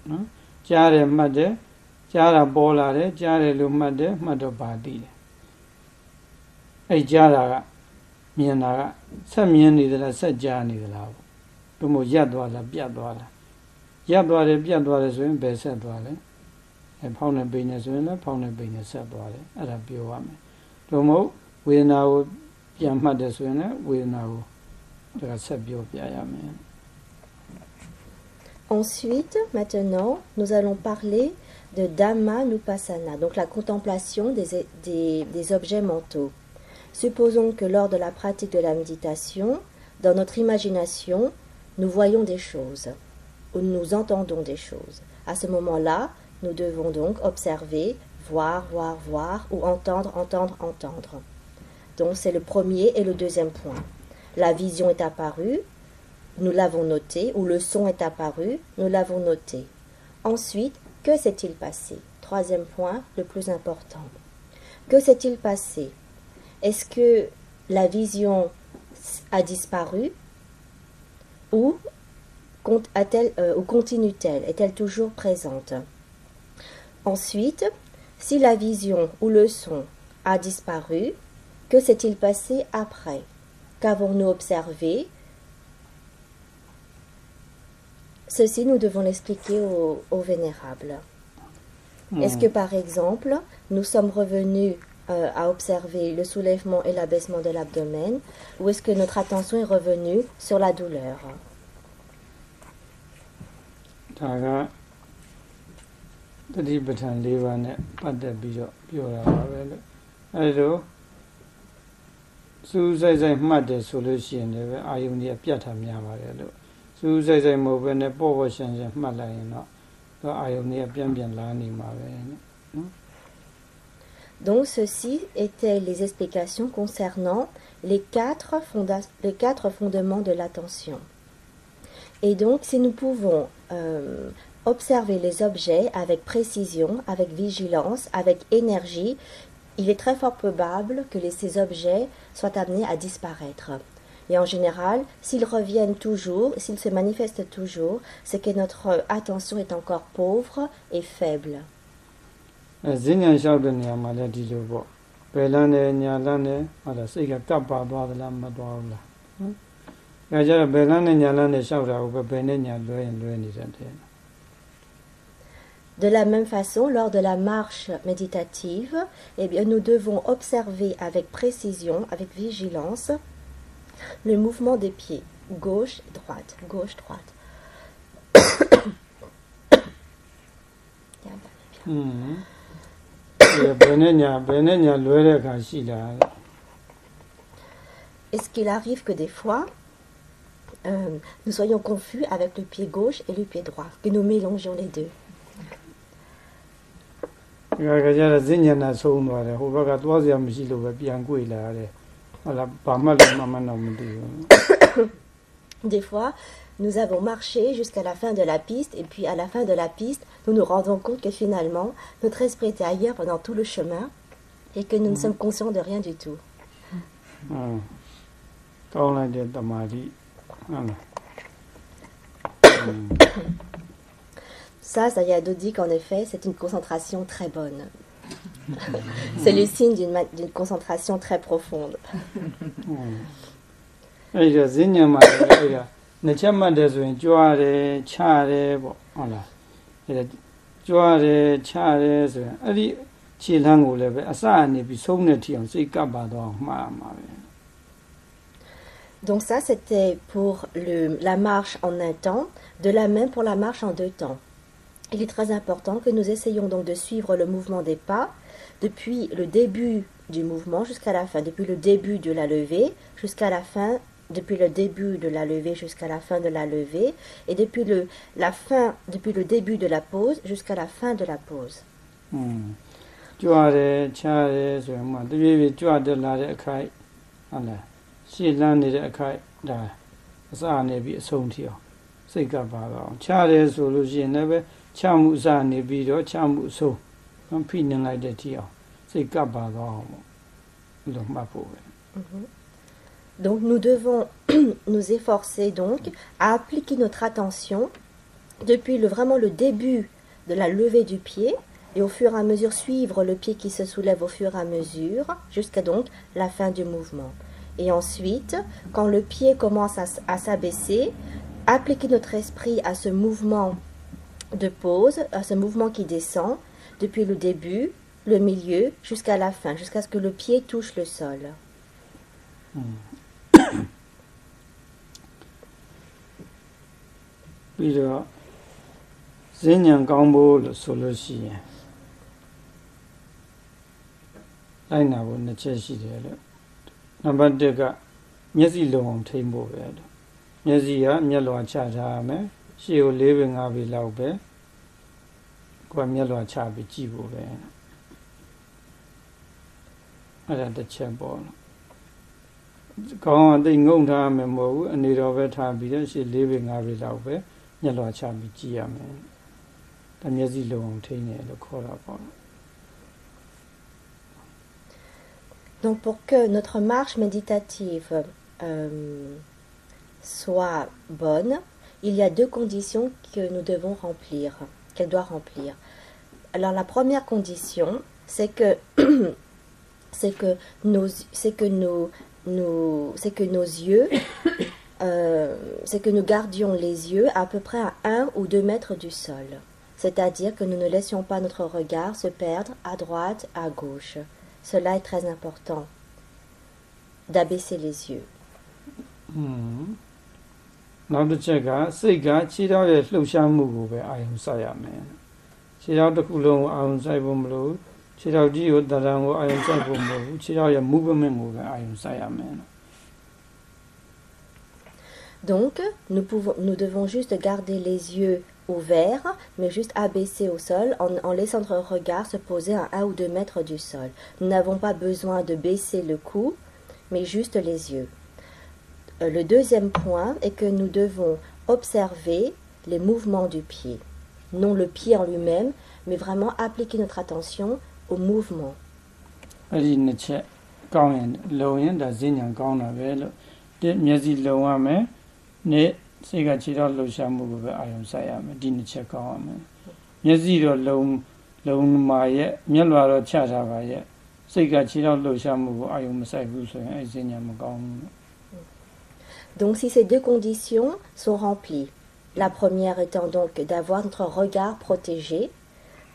နော် ကြားတယ်မှတ်တယ်ကြားတာပေါ်လာတယ်ကြားတယ်လို့မှတ်တယ်မှတ်တော့ပါတည်တယ်အဲ့ကြားတာကမြင်တာကဆက်မြင်နေသလားဆက်ကြားနေသလားပေါ့တို့မို့ရက်သွားလားပြတ်သွားလားရက်သွားတယ်ပြတ်သွားတယ်ဆိုရင်ဘယ်ဆက်သွားလဲအဲဖောင်းနေပိန်နေဆိုရင်လည်းဖောင်းနေပိန်နေဆက်သွားတယ်အဲ့ဒါပြောရမယ်တို့မို့ဝေဒနာကိုပြန်မှတ်တယ်ဆိုရင်လည်းဝေဒနာကိုဒါကဆက်ပြောပြရမယ် Ensuite, maintenant, nous allons parler de Dhamma Nupassana, donc la contemplation des, des, des objets mentaux. Supposons que lors de la pratique de la méditation, dans notre imagination, nous voyons des choses ou nous entendons des choses. À ce moment-là, nous devons donc observer, voir, voir, voir ou entendre, entendre, entendre. Donc c'est le premier et le deuxième point. La vision est apparue, nous l'avons noté, ou le son est apparu, nous l'avons noté. Ensuite, que s'est-il passé? Troisième point, le plus important. Que s'est-il passé? Est-ce que la vision a disparu? Ou, euh, ou continue-t-elle? Est-elle toujours présente? Ensuite, si la vision ou le son a disparu, que s'est-il passé après? Qu'avons-nous observé? Ceci, nous devons l'expliquer au, au vénérable. Est-ce que, par exemple, nous sommes revenus euh, à observer le soulèvement et l'abaissement de l'abdomen, ou est-ce que notre attention est revenue sur la douleur? ဒါကတတိပဋ္ဌာန်၄ပါးနဲ့ပတ်သက်ပြီးတော့ပြောတာပါပဲလို့အဲဒီလိုစူးစိုက်စိုက်မှတ်တယ်ဆိုလို့ရှိရင်လည်းအာယုန်ကြီးပြတ်တာများပါတယ်လို့စူးစိုက်စိုက်မဟုတ်ဘဲနဲ့ပေါ့ပေါ့ရှန်ရှန်မှတ်လိုက်ရင်တော့တော့အာယုန်ကြီးပြန်ပြန်လာနေမှာပဲနော် Donc ceci étaient les explications concernant les quatre, fonda- les quatre fondements de l'attention. Et donc si nous pouvons euh, observer les objets avec précision, avec vigilance, avec énergie, il est très fort probable que les- ces objets soient amenés à disparaître. Et en général, s'ils reviennent toujours, s'ils se manifestent toujours, c'est que notre attention est encore pauvre et faible. De la même façon, lors de la marche méditative, eh bien, nous devons observer avec précision, avec vigilance, le mouvement des pieds, gauche, droite, gauche, droite. อืมအဲဘယ်နဲ့ညာဘယ်နဲ့ညာလွဲတဲ့အခါရှိလားတဲ့ Est-ce qu'il arrive que des fois, euh, nous soyons confus avec le pied gauche et le pied droit, que nous mélangeons les deux ဒီကကြတော့ဈဉ္ဉံနာဆုံးသွားတယ်ဟိုဘက်ကသွားစရာမရှိလို့ပဲပြန်ကြွေလာတယ် Des fois, nous avons marché jusqu'à la fin de la piste et puis à la fin de la piste, nous nous rendons compte que finalement, notre esprit était ailleurs pendant tout le chemin et que nous ne sommes conscients de rien du tout. Ça, Sayado dit qu'en effet, c'est une concentration très bonne. C'est le signe d'une concentration très profonde. Donc ça, c'était pour la marche en un temps, de la même pour la marche en deux temps. Il est très important que nous essayions donc de suivre le mouvement des pas depuis le début du mouvement jusqu'à la fin, depuis le début de la levée jusqu'à la fin, depuis le début de la levée jusqu'à la fin de la levée, et depuis le, la fin, depuis le début de la pause jusqu'à la fin de la pause. อื มကြွားတယ်ချတယ်ဆိုရင်မှတပြေးပြေးကြွားတက်လာတဲ့အခိုက်ဟုတ်လားရှေ့လန်းနေတဲ့အခိုက်ဒါအစအနေပြီးအဆုံးထိအောင်စိတ်ကပ်ပါတော့အောင်ချတယ်ဆိုလို့ရှိရင်လည်းပဲချမှုအစအနေပြီးတော့ချမှုအဆုံးမဖိနေလိုက်တဲ့ထိအောင်စိတ်ကပ်ပါတော့အောင်ပေါ့အဲ့လိုမှတ်ဖို့ပဲ Donc nous devons nous efforcer donc à appliquer notre attention depuis le, vraiment le début de la levée du pied et au fur et à mesure suivre le pied qui se soulève au fur et à mesure jusqu'à donc la fin du mouvement. Et ensuite, quand le pied commence à, s- à s'abaisser, appliquer notre esprit à ce mouvement de pause, à ce mouvement qui descend depuis le début, le milieu jusqu'à la fin, jusqu'à ce que le pied touche le sol. ပြီးတော့ဈဉ္ဉံကောင်းဖို့လို့ဆိုလို့ရှိရင်လိုက်နာဖို့နှစ်ချက်ရှိတယ်လို့နံပါတ်1ကမျက်စိလုံးအောင်ထိမ့်ဖို့ပဲလို့မျက်စိကမျက်လွှာချထားရမယ်ရှေ့ကို၄ပေ၅ပေလောက်ပဲ ကိုယ်ကမျက်လွှာချပြီးကြည့်ဖို့ပဲအဲ့ဒါတစ်ချက်ပေါ့လို့ကောင်းအောင်တိတ်ငုံထားမယ်မဟုတ်ဘူးအနေတော်ပဲထားပြီးတော့ရှေ့၄ပေ၅ပေလောက်ပဲ မျက်လွှာချပြီးကြည့်ရမယ်။ဒါမျက်စိလုံးအောင်ထိနေတယ်လို့ခေါ်တာပေါ့။ Donc pour que notre marche méditative euh, soit bonne, il y a deux conditions que nous devons remplir, qu'elle doit remplir. Alors la première condition, c'est que c'est que nos c'est que nos, nos c'est que nos yeux euh, c'est que nous gardions les yeux à peu près à un ou deux mètres du sol. C'est-à-dire que nous ne laissions pas notre regard se perdre à droite, à gauche. Cela est très important d'abaisser les yeux. อืม နောက်တစ်ချက်ကစိတ်ကခြေထောက်ရဲ့လှုပ်ရှားမှုကိုပဲအာရုံစိုက်ရမယ်။ခြေထောက်တစ်ခုလုံးကိုအာရုံစိုက်ဖို့မလို့ခြေထောက်ကြီးကိုတရံကိုအာရုံစိုက်ဖို့မဟုတ်ဘူး။ခြေထောက်ရဲ့ movement ကိုပဲအာရုံစိုက်ရမယ်။ Donc, nous, pouvons, nous devons juste garder les yeux ouvert, mais juste abaissé au sol en, en laissant notre regard se poser à un ou deux mètres du sol. Nous n'avons pas besoin de baisser le cou, mais juste les yeux. Euh, Le deuxième point est que nous devons observer les mouvements du pied. Non le pied en lui-même, mais vraiment appliquer notre attention au mouvement. Donc si ces deux conditions sont remplies, la première étant donc d'avoir notre regard protégé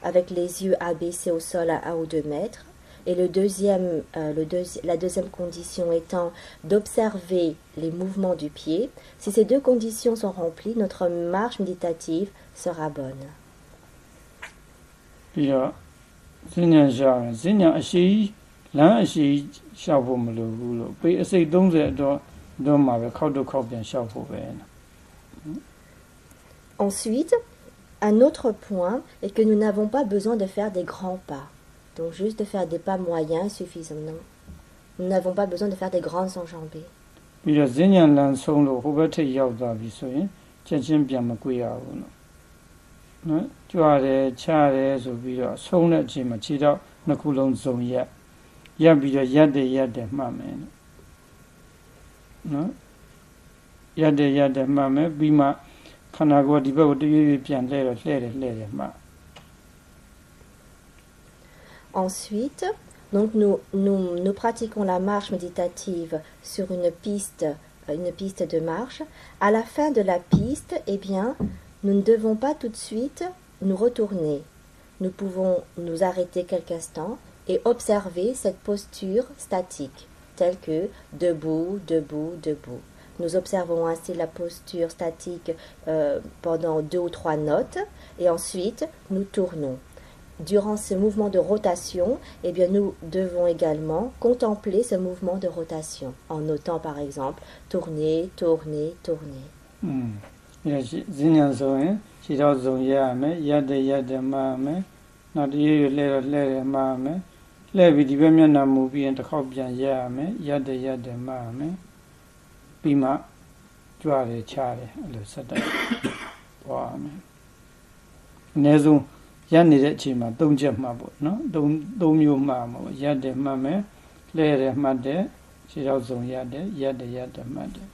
avec les yeux abaissés au sol à 1 ou 2 mètres, et le deuxième, euh, le deuxi- la deuxième condition étant d'observer les mouvements du pied, si ces deux conditions sont remplies, notre marche méditative sera bonne. ပြီးတော့ဈဉ္ညာရှာရင်ဈဉ္ညာအရှိကြီးလမ်းအရှိကြီးရှောက်ဖို့မလိုဘူးလို့ပေအစိတ်30တော့ တော့မှာပဲခောက်တော့ခောက်ပြန်ရှောက်ဖို့ပဲ Ensuite, un autre point est que nous n'avons pas besoin de faire des grands pas. Donc juste de faire des pas moyens suffisant. Non. Nous n'avons pas besoin de faire des grandes enjambées. ပြီးတော့ဈဉ္ညာလမ်းဆုံးလို့ဟိုဘက်ထိပ်ရောက်သွားပြီဆိုရင်ချက်ချင်းပြန်မကွေးရဘူးလို့နော်ကြွားတယ်ချတယ်ဆိုပြီးတော့ဆုံးတဲ့အချိန်မှာခြေတော့နှစ်ခုလုံးစုံရက်ရက်ပြီးတော့ရက်တယ်ရက်တယ်မှတ်မယ်လို့ နော်ရက်တယ်ရက်တယ်မှတ်မယ်ပြီးမှခန္ဓာကိုယ်ကဒီဘက်ကိုတရွေ့ရွေ့ပြန်လှည့်တော့လှည့်တယ်လှည့်တယ်မှတ် Ensuite, donc nous, nous, nous pratiquons la marche méditative sur une piste, euh, une piste de marche. À la fin de la piste, eh bien, nous ne devons pas tout de suite nous retourner. Nous pouvons nous arrêter quelques instants et observer cette posture statique, telle que debout, debout, debout. Nous observons ainsi la posture statique euh, pendant deux ou trois notes et ensuite nous tournons. Durant ce mouvement de rotation, eh bien, nous devons également contempler ce mouvement de rotation en notant par exemple tourner, tourner, tourner. อื มဒီရှိဈဉ္ညာဆိုရင်ခြေတော့စုံရက်ရမယ်ရက်တယ်ရက်တယ်မှတ်ရမယ်နောက်တရွေ့ရွေ့လှည့်တော့လှည့်တယ်မှတ်ရမယ်လှည့်ပြီးဒီဘက်မျက်နှာမူပြီးရင်တစ်ခေါက်ပြန်ရက်ရမယ်ရက်တယ်ရက်တယ်မှတ်ရမယ်ပြီးမှကြွားတယ်ချတယ်အဲ့လိုဆက်တိုက်သွားရမယ်အနည်းဆုံးရက်နေတဲ့အချိန်မှာ၃ချက်မှတ်ဖို့နော်၃၃မျိုးမှတ်မှာပေါ့ရက်တယ်မှတ်မယ်လှည့်တယ်မှတ်တယ်ခြေတော့စုံရက်တယ်ရက်တယ်ရက်တယ်မှတ်တယ်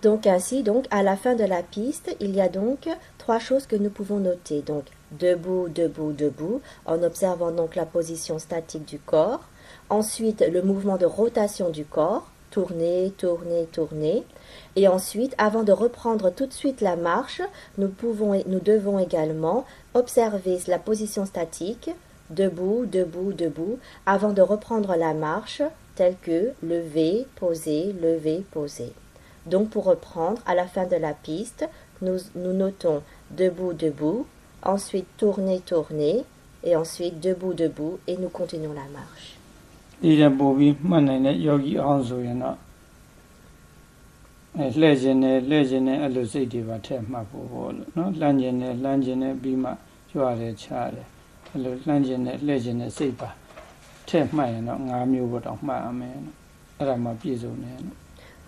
Donc ainsi, donc à la fin de la piste, il y a donc trois choses que nous pouvons noter. Donc debout, debout, debout, en observant donc la position statique du corps. Ensuite, le mouvement de rotation du corps, tourner, tourner, tourner. Et ensuite, avant de reprendre tout de suite la marche, nous pouvons, nous devons également observer la position statique, debout, debout, debout, avant de reprendre la marche, telle que lever, poser, lever, poser. Donc pour reprendre, à la fin de la piste, nous, nous notons debout, debout, ensuite tourner, tourner, et ensuite debout, debout, et nous continuons la marche.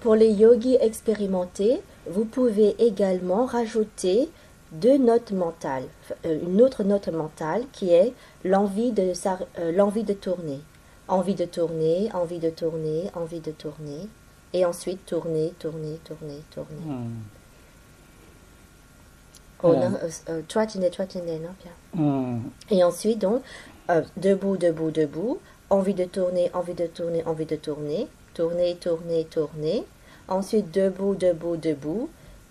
Pour les yogis expérimentés, vous pouvez également rajouter deux notes mentales, euh, une autre note mentale qui est l'envie de, euh, l'envie de tourner. Envie de tourner, envie de tourner, envie de tourner. Et ensuite tourner, tourner, tourner, tourner. Et ensuite, donc, euh, debout, debout, debout. Envie de tourner, envie de tourner, envie de tourner. Tourner, tourner, tourner. Ensuite, debout, debout, debout.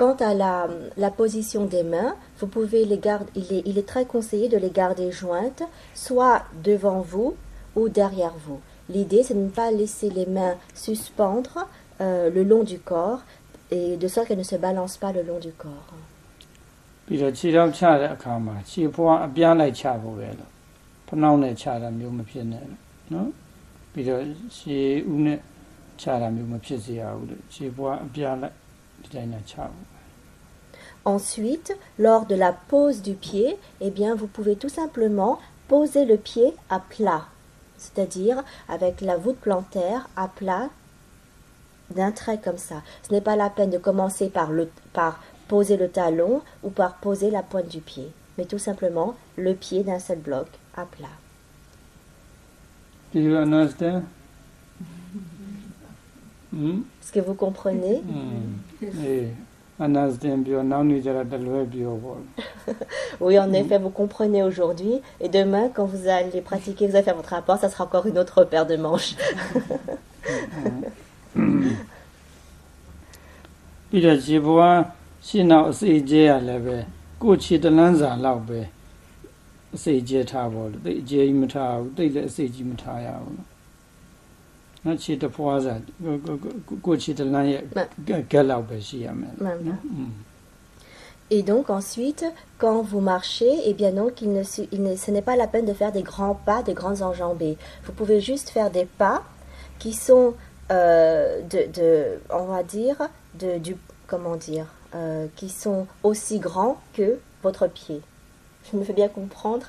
Quant à la, position des mains, il est, très conseillé de les garder jointes, soit devant vous ou derrière vous. L'idée, c'est de ne pas laisser les mains suspendre euh, le long du corps de sorte qu'elles ne se balancent pas le long du corps. ပြီး Ensuite, lors de la pose du pied, eh bien, vous pouvez tout simplement poser le pied à plat, c'est-à-dire avec la voûte plantaire à plat d'un trait comme ça. Ce n'est pas la peine de commencer par, le, par poser le talon ou par poser la pointe du pied, mais tout simplement le pied d'un seul bloc à plat. Do you understand? Est-ce que vous comprenez oui, en effet, vous comprenez aujourd'hui. Et demain, quand vous allez pratiquer, vous allez faire votre rapport, ça sera encore une autre paire de manches. 那去的破瓦山，过过过过去的那也该老百姓也们。Et donc ensuite, quand vous marchez, eh bien donc, il ne, ce n'est pas la peine de faire des grands pas, des grandes enjambées. Vous pouvez juste faire des pas qui sont, euh, de, de, on va dire, de, du, comment dire, euh, qui sont aussi grands que votre pied. Je me fais bien comprendre.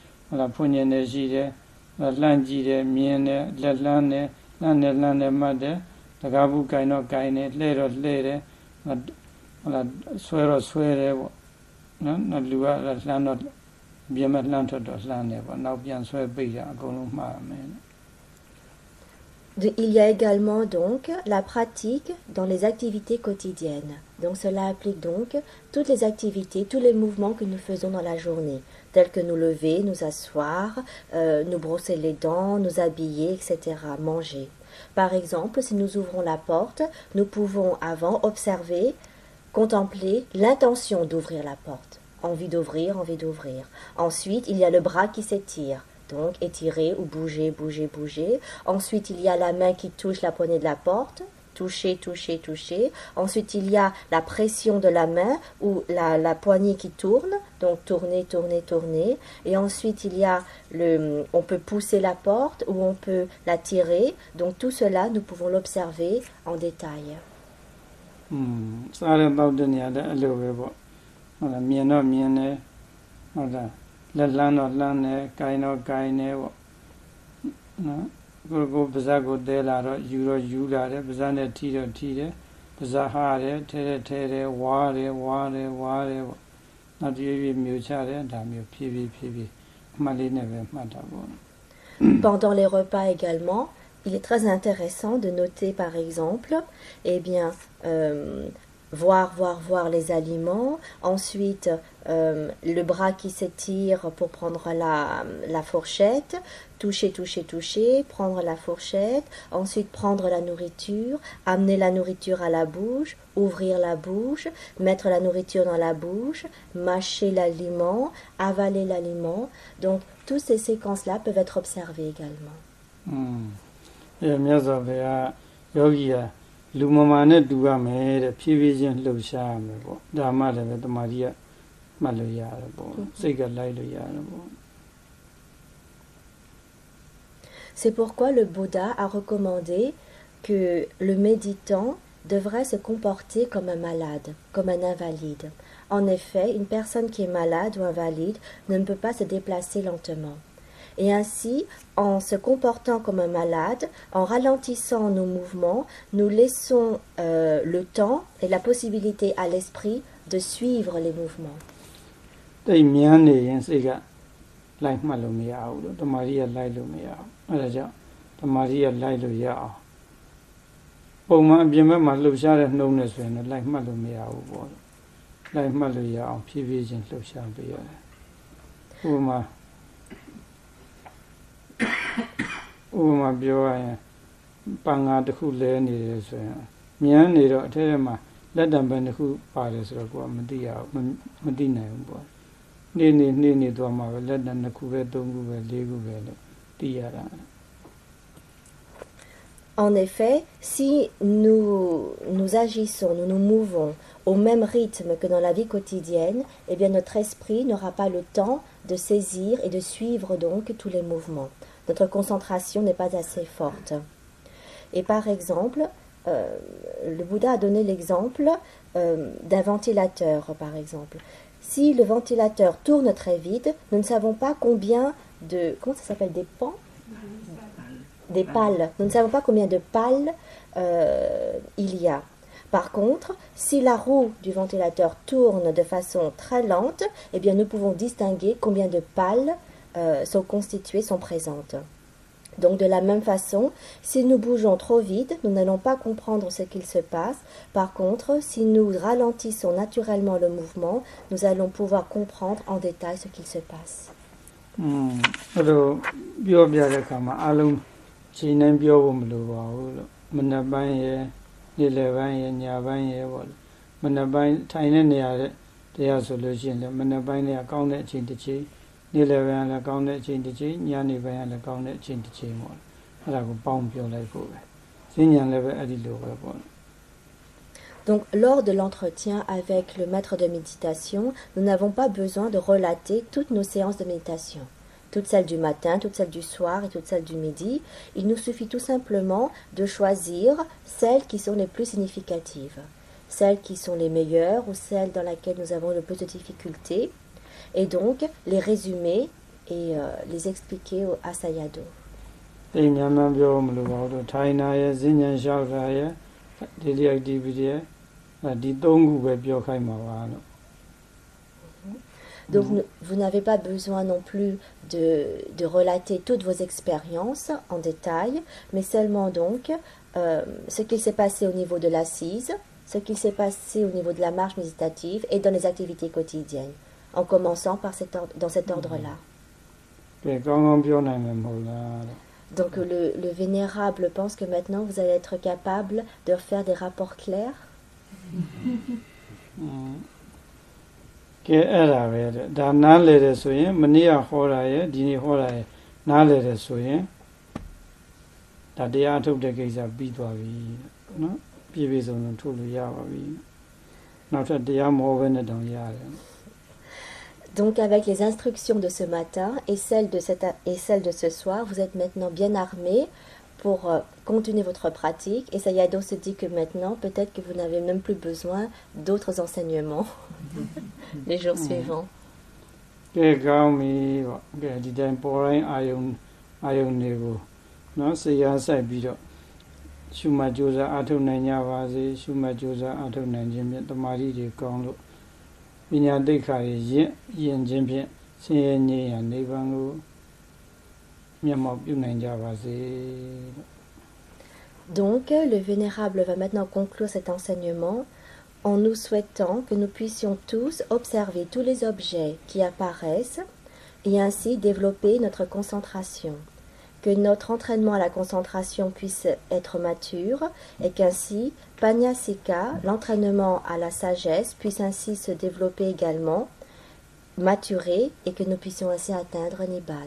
ပမာဥပမာတကားဖွင့်တာဆိုလို့ရှိရင်ဟာလာဖွင့်ရင်လည်းရှိတယ်ဟလာလှမ်းကြည့်တယ်မြင်တယ်လက်လှမ်းတယ်လှမ်းတယ်လှမ်းတယ်မှတ်တယ်တကားဘူးကင်တော့ကင်တယ်လှဲတော့လှဲတယ်ဟလာဆွဲတော့ဆွဲတယ်ပေါ့နော်နောက်လူကလှမ်းတော့ ပြင်မဲ့လှမ်းထွက်တော့လှမ်းတယ်ပေါ့နောက်ပြန်ဆွဲပိတ်ရအကုန်လုံးမှားမယ် De- Il y a également donc la pratique dans les activités quotidiennes. Donc cela implique donc toutes les activités, tous les mouvements que nous faisons dans la journée, tels que nous lever, nous asseoir, euh, nous brosser les dents, nous habiller, etc., manger. Par exemple, si nous ouvrons la porte, nous pouvons avant observer, contempler l'intention d'ouvrir la porte. Envie d'ouvrir, envie d'ouvrir. Ensuite, il y a le bras qui s'étire. Donc étirer ou bouger, bouger, bouger. Ensuite, il y a la main qui touche la poignée de la porte toucher, toucher, toucher. Ensuite, il y a la pression de la main ou la, poignée qui tourne, donc tourner, tourner, tourner. Et ensuite, il y a on peut pousser la porte ou on peut la tirer. Donc tout cela, nous pouvons l'observer en détail. က်တဲ့နေရာတဲ့အလိုပဲပေါ့ဟုတ်လားမြင်တော့မြင်တယ်ဟုတ်လားလက်လှမ်းတော့လှမ်းတယ်ကိုင်တော့ကိုင်တယ်ပေါ့နော်ကိုယ်ကိုပါဇက်ကိုတဲလာတော့ယူတော့ယူလာတယ်ပါဇက်နဲ့ထီတော့ထီတယ်ပါဇက်ဟာတယ်ထဲထဲထဲထဲဝါတယ်ဝါတယ်ဝါတယ်ပေါ့နောက်ဒီပြမျိုးချတယ်ဒါမျိုးဖြည်းဖြည်းဖြည်းဖြည်းအမှတ်လေးနဲ့ပဲမှတ်တာပေါ့ Pendant les repas également, il est très intéressant de noter par exemple, eh bien, euh, voir, voir, voir les aliments, ensuite euh, le bras qui s'étire pour prendre la, fourchette, toucher, toucher, toucher, prendre la fourchette, ensuite prendre la nourriture, amener la nourriture à la bouche, ouvrir la bouche, mettre la nourriture dans la bouche, mâcher l'aliment, avaler l'aliment. Donc, toutes ces séquences-là peuvent être observées également. อื มအဲမြတ်စွာဘုရားယောဂီကလူမမာနဲ့တူရမယ်တဲ့ဖြည်းဖြည်းချင်းလှုပ်ရှားရမယ်ပေါ့ဒါမှလည်းပဲတမာကြီးကမှတ်လို့ရတယ်ပေါ့စိတ်ကလိုက်လို့ရတယ်ပေါ့ C'est pourquoi le Bouddha a recommandé que le méditant devrait se comporter comme un malade, comme un invalide. En effet, une personne qui est malade ou invalide ne peut pas se déplacer lentement. Et ainsi, en se comportant comme un malade, en ralentissant nos mouvements, nous laissons euh, le temps et la possibilité à l'esprit de suivre les mouvements. တိတ်မြန်းနေရင်စိတ်ကလိုက်မှတ်လို့မရဘူးလို့တမာရီကလိုက်လို့မရဘူးအဲဒါကြောင့်တမာရီကလိုက်လို့ရအောင်ပုံမှန်အပြင်ဘက်မှာလှုပ်ရှားတဲ့နှုံးနဲ့ဆိုရင်တော့လိုက်မှတ်လို့မရဘူးပေါ့လိုက်မှတ်လို့ရအောင်ဖြည်းဖြည်းချင်းလှုပ်ရှားပေးရတယ်ဥပမာ ဥပမာပြောရရင်ပန်ငါတစ်ခုလဲနေတယ်ဆိုရင်မြန်းနေတော့အထက်ထဲမှာလက်တံပန်တစ်ခုပါတယ်ဆိုတော့ကိုကမသိရဘူးမသိနိုင်ဘူးပေါ့နေနေနေနေသွားမှာပဲလက်တံနှစ်ခုပဲသုံးခုပဲလေးခုပဲလို့သိရတာ En effet, si nous, nous agissons, nous nous mouvons au même rythme que dans la vie quotidienne, eh bien notre esprit n'aura pas le temps de saisir et de suivre donc tous les mouvements. Notre concentration n'est pas assez forte. Et par exemple, euh, le Bouddha a donné l'exemple euh, d'un ventilateur, par exemple. Si le ventilateur tourne très vite, nous ne savons pas combien de... Comment ça s'appelle Des pans? Des pales. Nous ne savons pas combien de pales euh, il y a. Par contre, si la roue du ventilateur tourne de façon très lente, eh bien nous pouvons distinguer combien de pales euh, sont constituées, sont présentes. Donc de la même façon, si nous bougeons trop vite, nous n'allons pas comprendre ce qu'il se passe. Par contre, si nous ralentissons naturellement le mouvement, nous allons pouvoir comprendre en détail ce qu'il se passe. Hmm. ချိ န်တိုင်းပြောဖို့မလိုပါဘူးလို့မနက်ပိုင်းရယ်နေ့လယ်ပိုင်းရယ်ညပိုင်းရယ်ပေါ့လေမနက်ပိုင်းထိုင်တဲ့နေရာတဲ့တရားဆိုလို့ရှိရင်လည်းမနက်ပိုင်းကကောင်းတဲ့အချိန်တစ်ချိန်နေ့လယ်ပိုင်းလည်းကောင်းတဲ့အချိန်တစ်ချိန်ညနေပိုင်းလည်းကောင်းတဲ့အချိန်တစ်ချိန်ပေါ့အဲ့ဒါကိုပေါင်းပြောလိုက်ဖို့ပဲဈဉ္ညာလည်းပဲအဲ့ဒီလိုပဲပေါ့ Donc, lors de l'entretien avec le maître de méditation, nous n'avons pas besoin de relater toutes nos séances de méditation toutes celles du matin, toutes celles du soir et toutes celles du midi. Il nous suffit tout simplement de choisir celles qui sont les plus significatives, celles qui sont les meilleures ou celles dans lesquelles nous avons le plus de difficultés, et donc les résumer et euh, les expliquer à Sayado. Donc mm. vous n'avez pas besoin non plus de, de, relater toutes vos expériences en détail, mais seulement donc euh, ce qu'il s'est passé au niveau de l'assise, ce qu'il s'est passé au niveau de la marche méditative et dans les activités quotidiennes, en commençant par cet ordre, dans cet ordre-là. Donc le, le vénérable pense que maintenant vous allez être capable de faire des rapports clairs. Donc avec les instructions de ce matin et celles de, cette, et celles de ce soir, vous êtes maintenant bien armés pour euh, continuer votre pratique. Et Sayado se dit que maintenant, peut-être que vous n'avez même plus besoin d'autres enseignements les jours mm. suivants. ကဲကောင်းပြီပေါ့ကဲဒီတိုင်းပေါ်တိုင်းအာယုံအာယုံတွေကိုနော်စေရဆိုင်ပြီးတော့ရှုမှတ်ကြိုးစားအထုတ်နိုင်ကြပါစေရှုမှတ်ကြိုးစားအထုတ်နိုင်ခြင်းဖြင့်တမာတိတွေကောင်းလို့ပညာသိက္ခာတွေရင့်ရင်ခြင်းဖြင့်ဆင်းရဲငြိမ်းရာနိဗ္ဗာန်ကို Donc, le Vénérable va maintenant conclure cet enseignement en nous souhaitant que nous puissions tous observer tous les objets qui apparaissent et ainsi développer notre concentration, que notre entraînement à la concentration puisse être mature et qu'ainsi Panyasika, l'entraînement à la sagesse, puisse ainsi se développer également, maturer et que nous puissions ainsi atteindre Nibbana.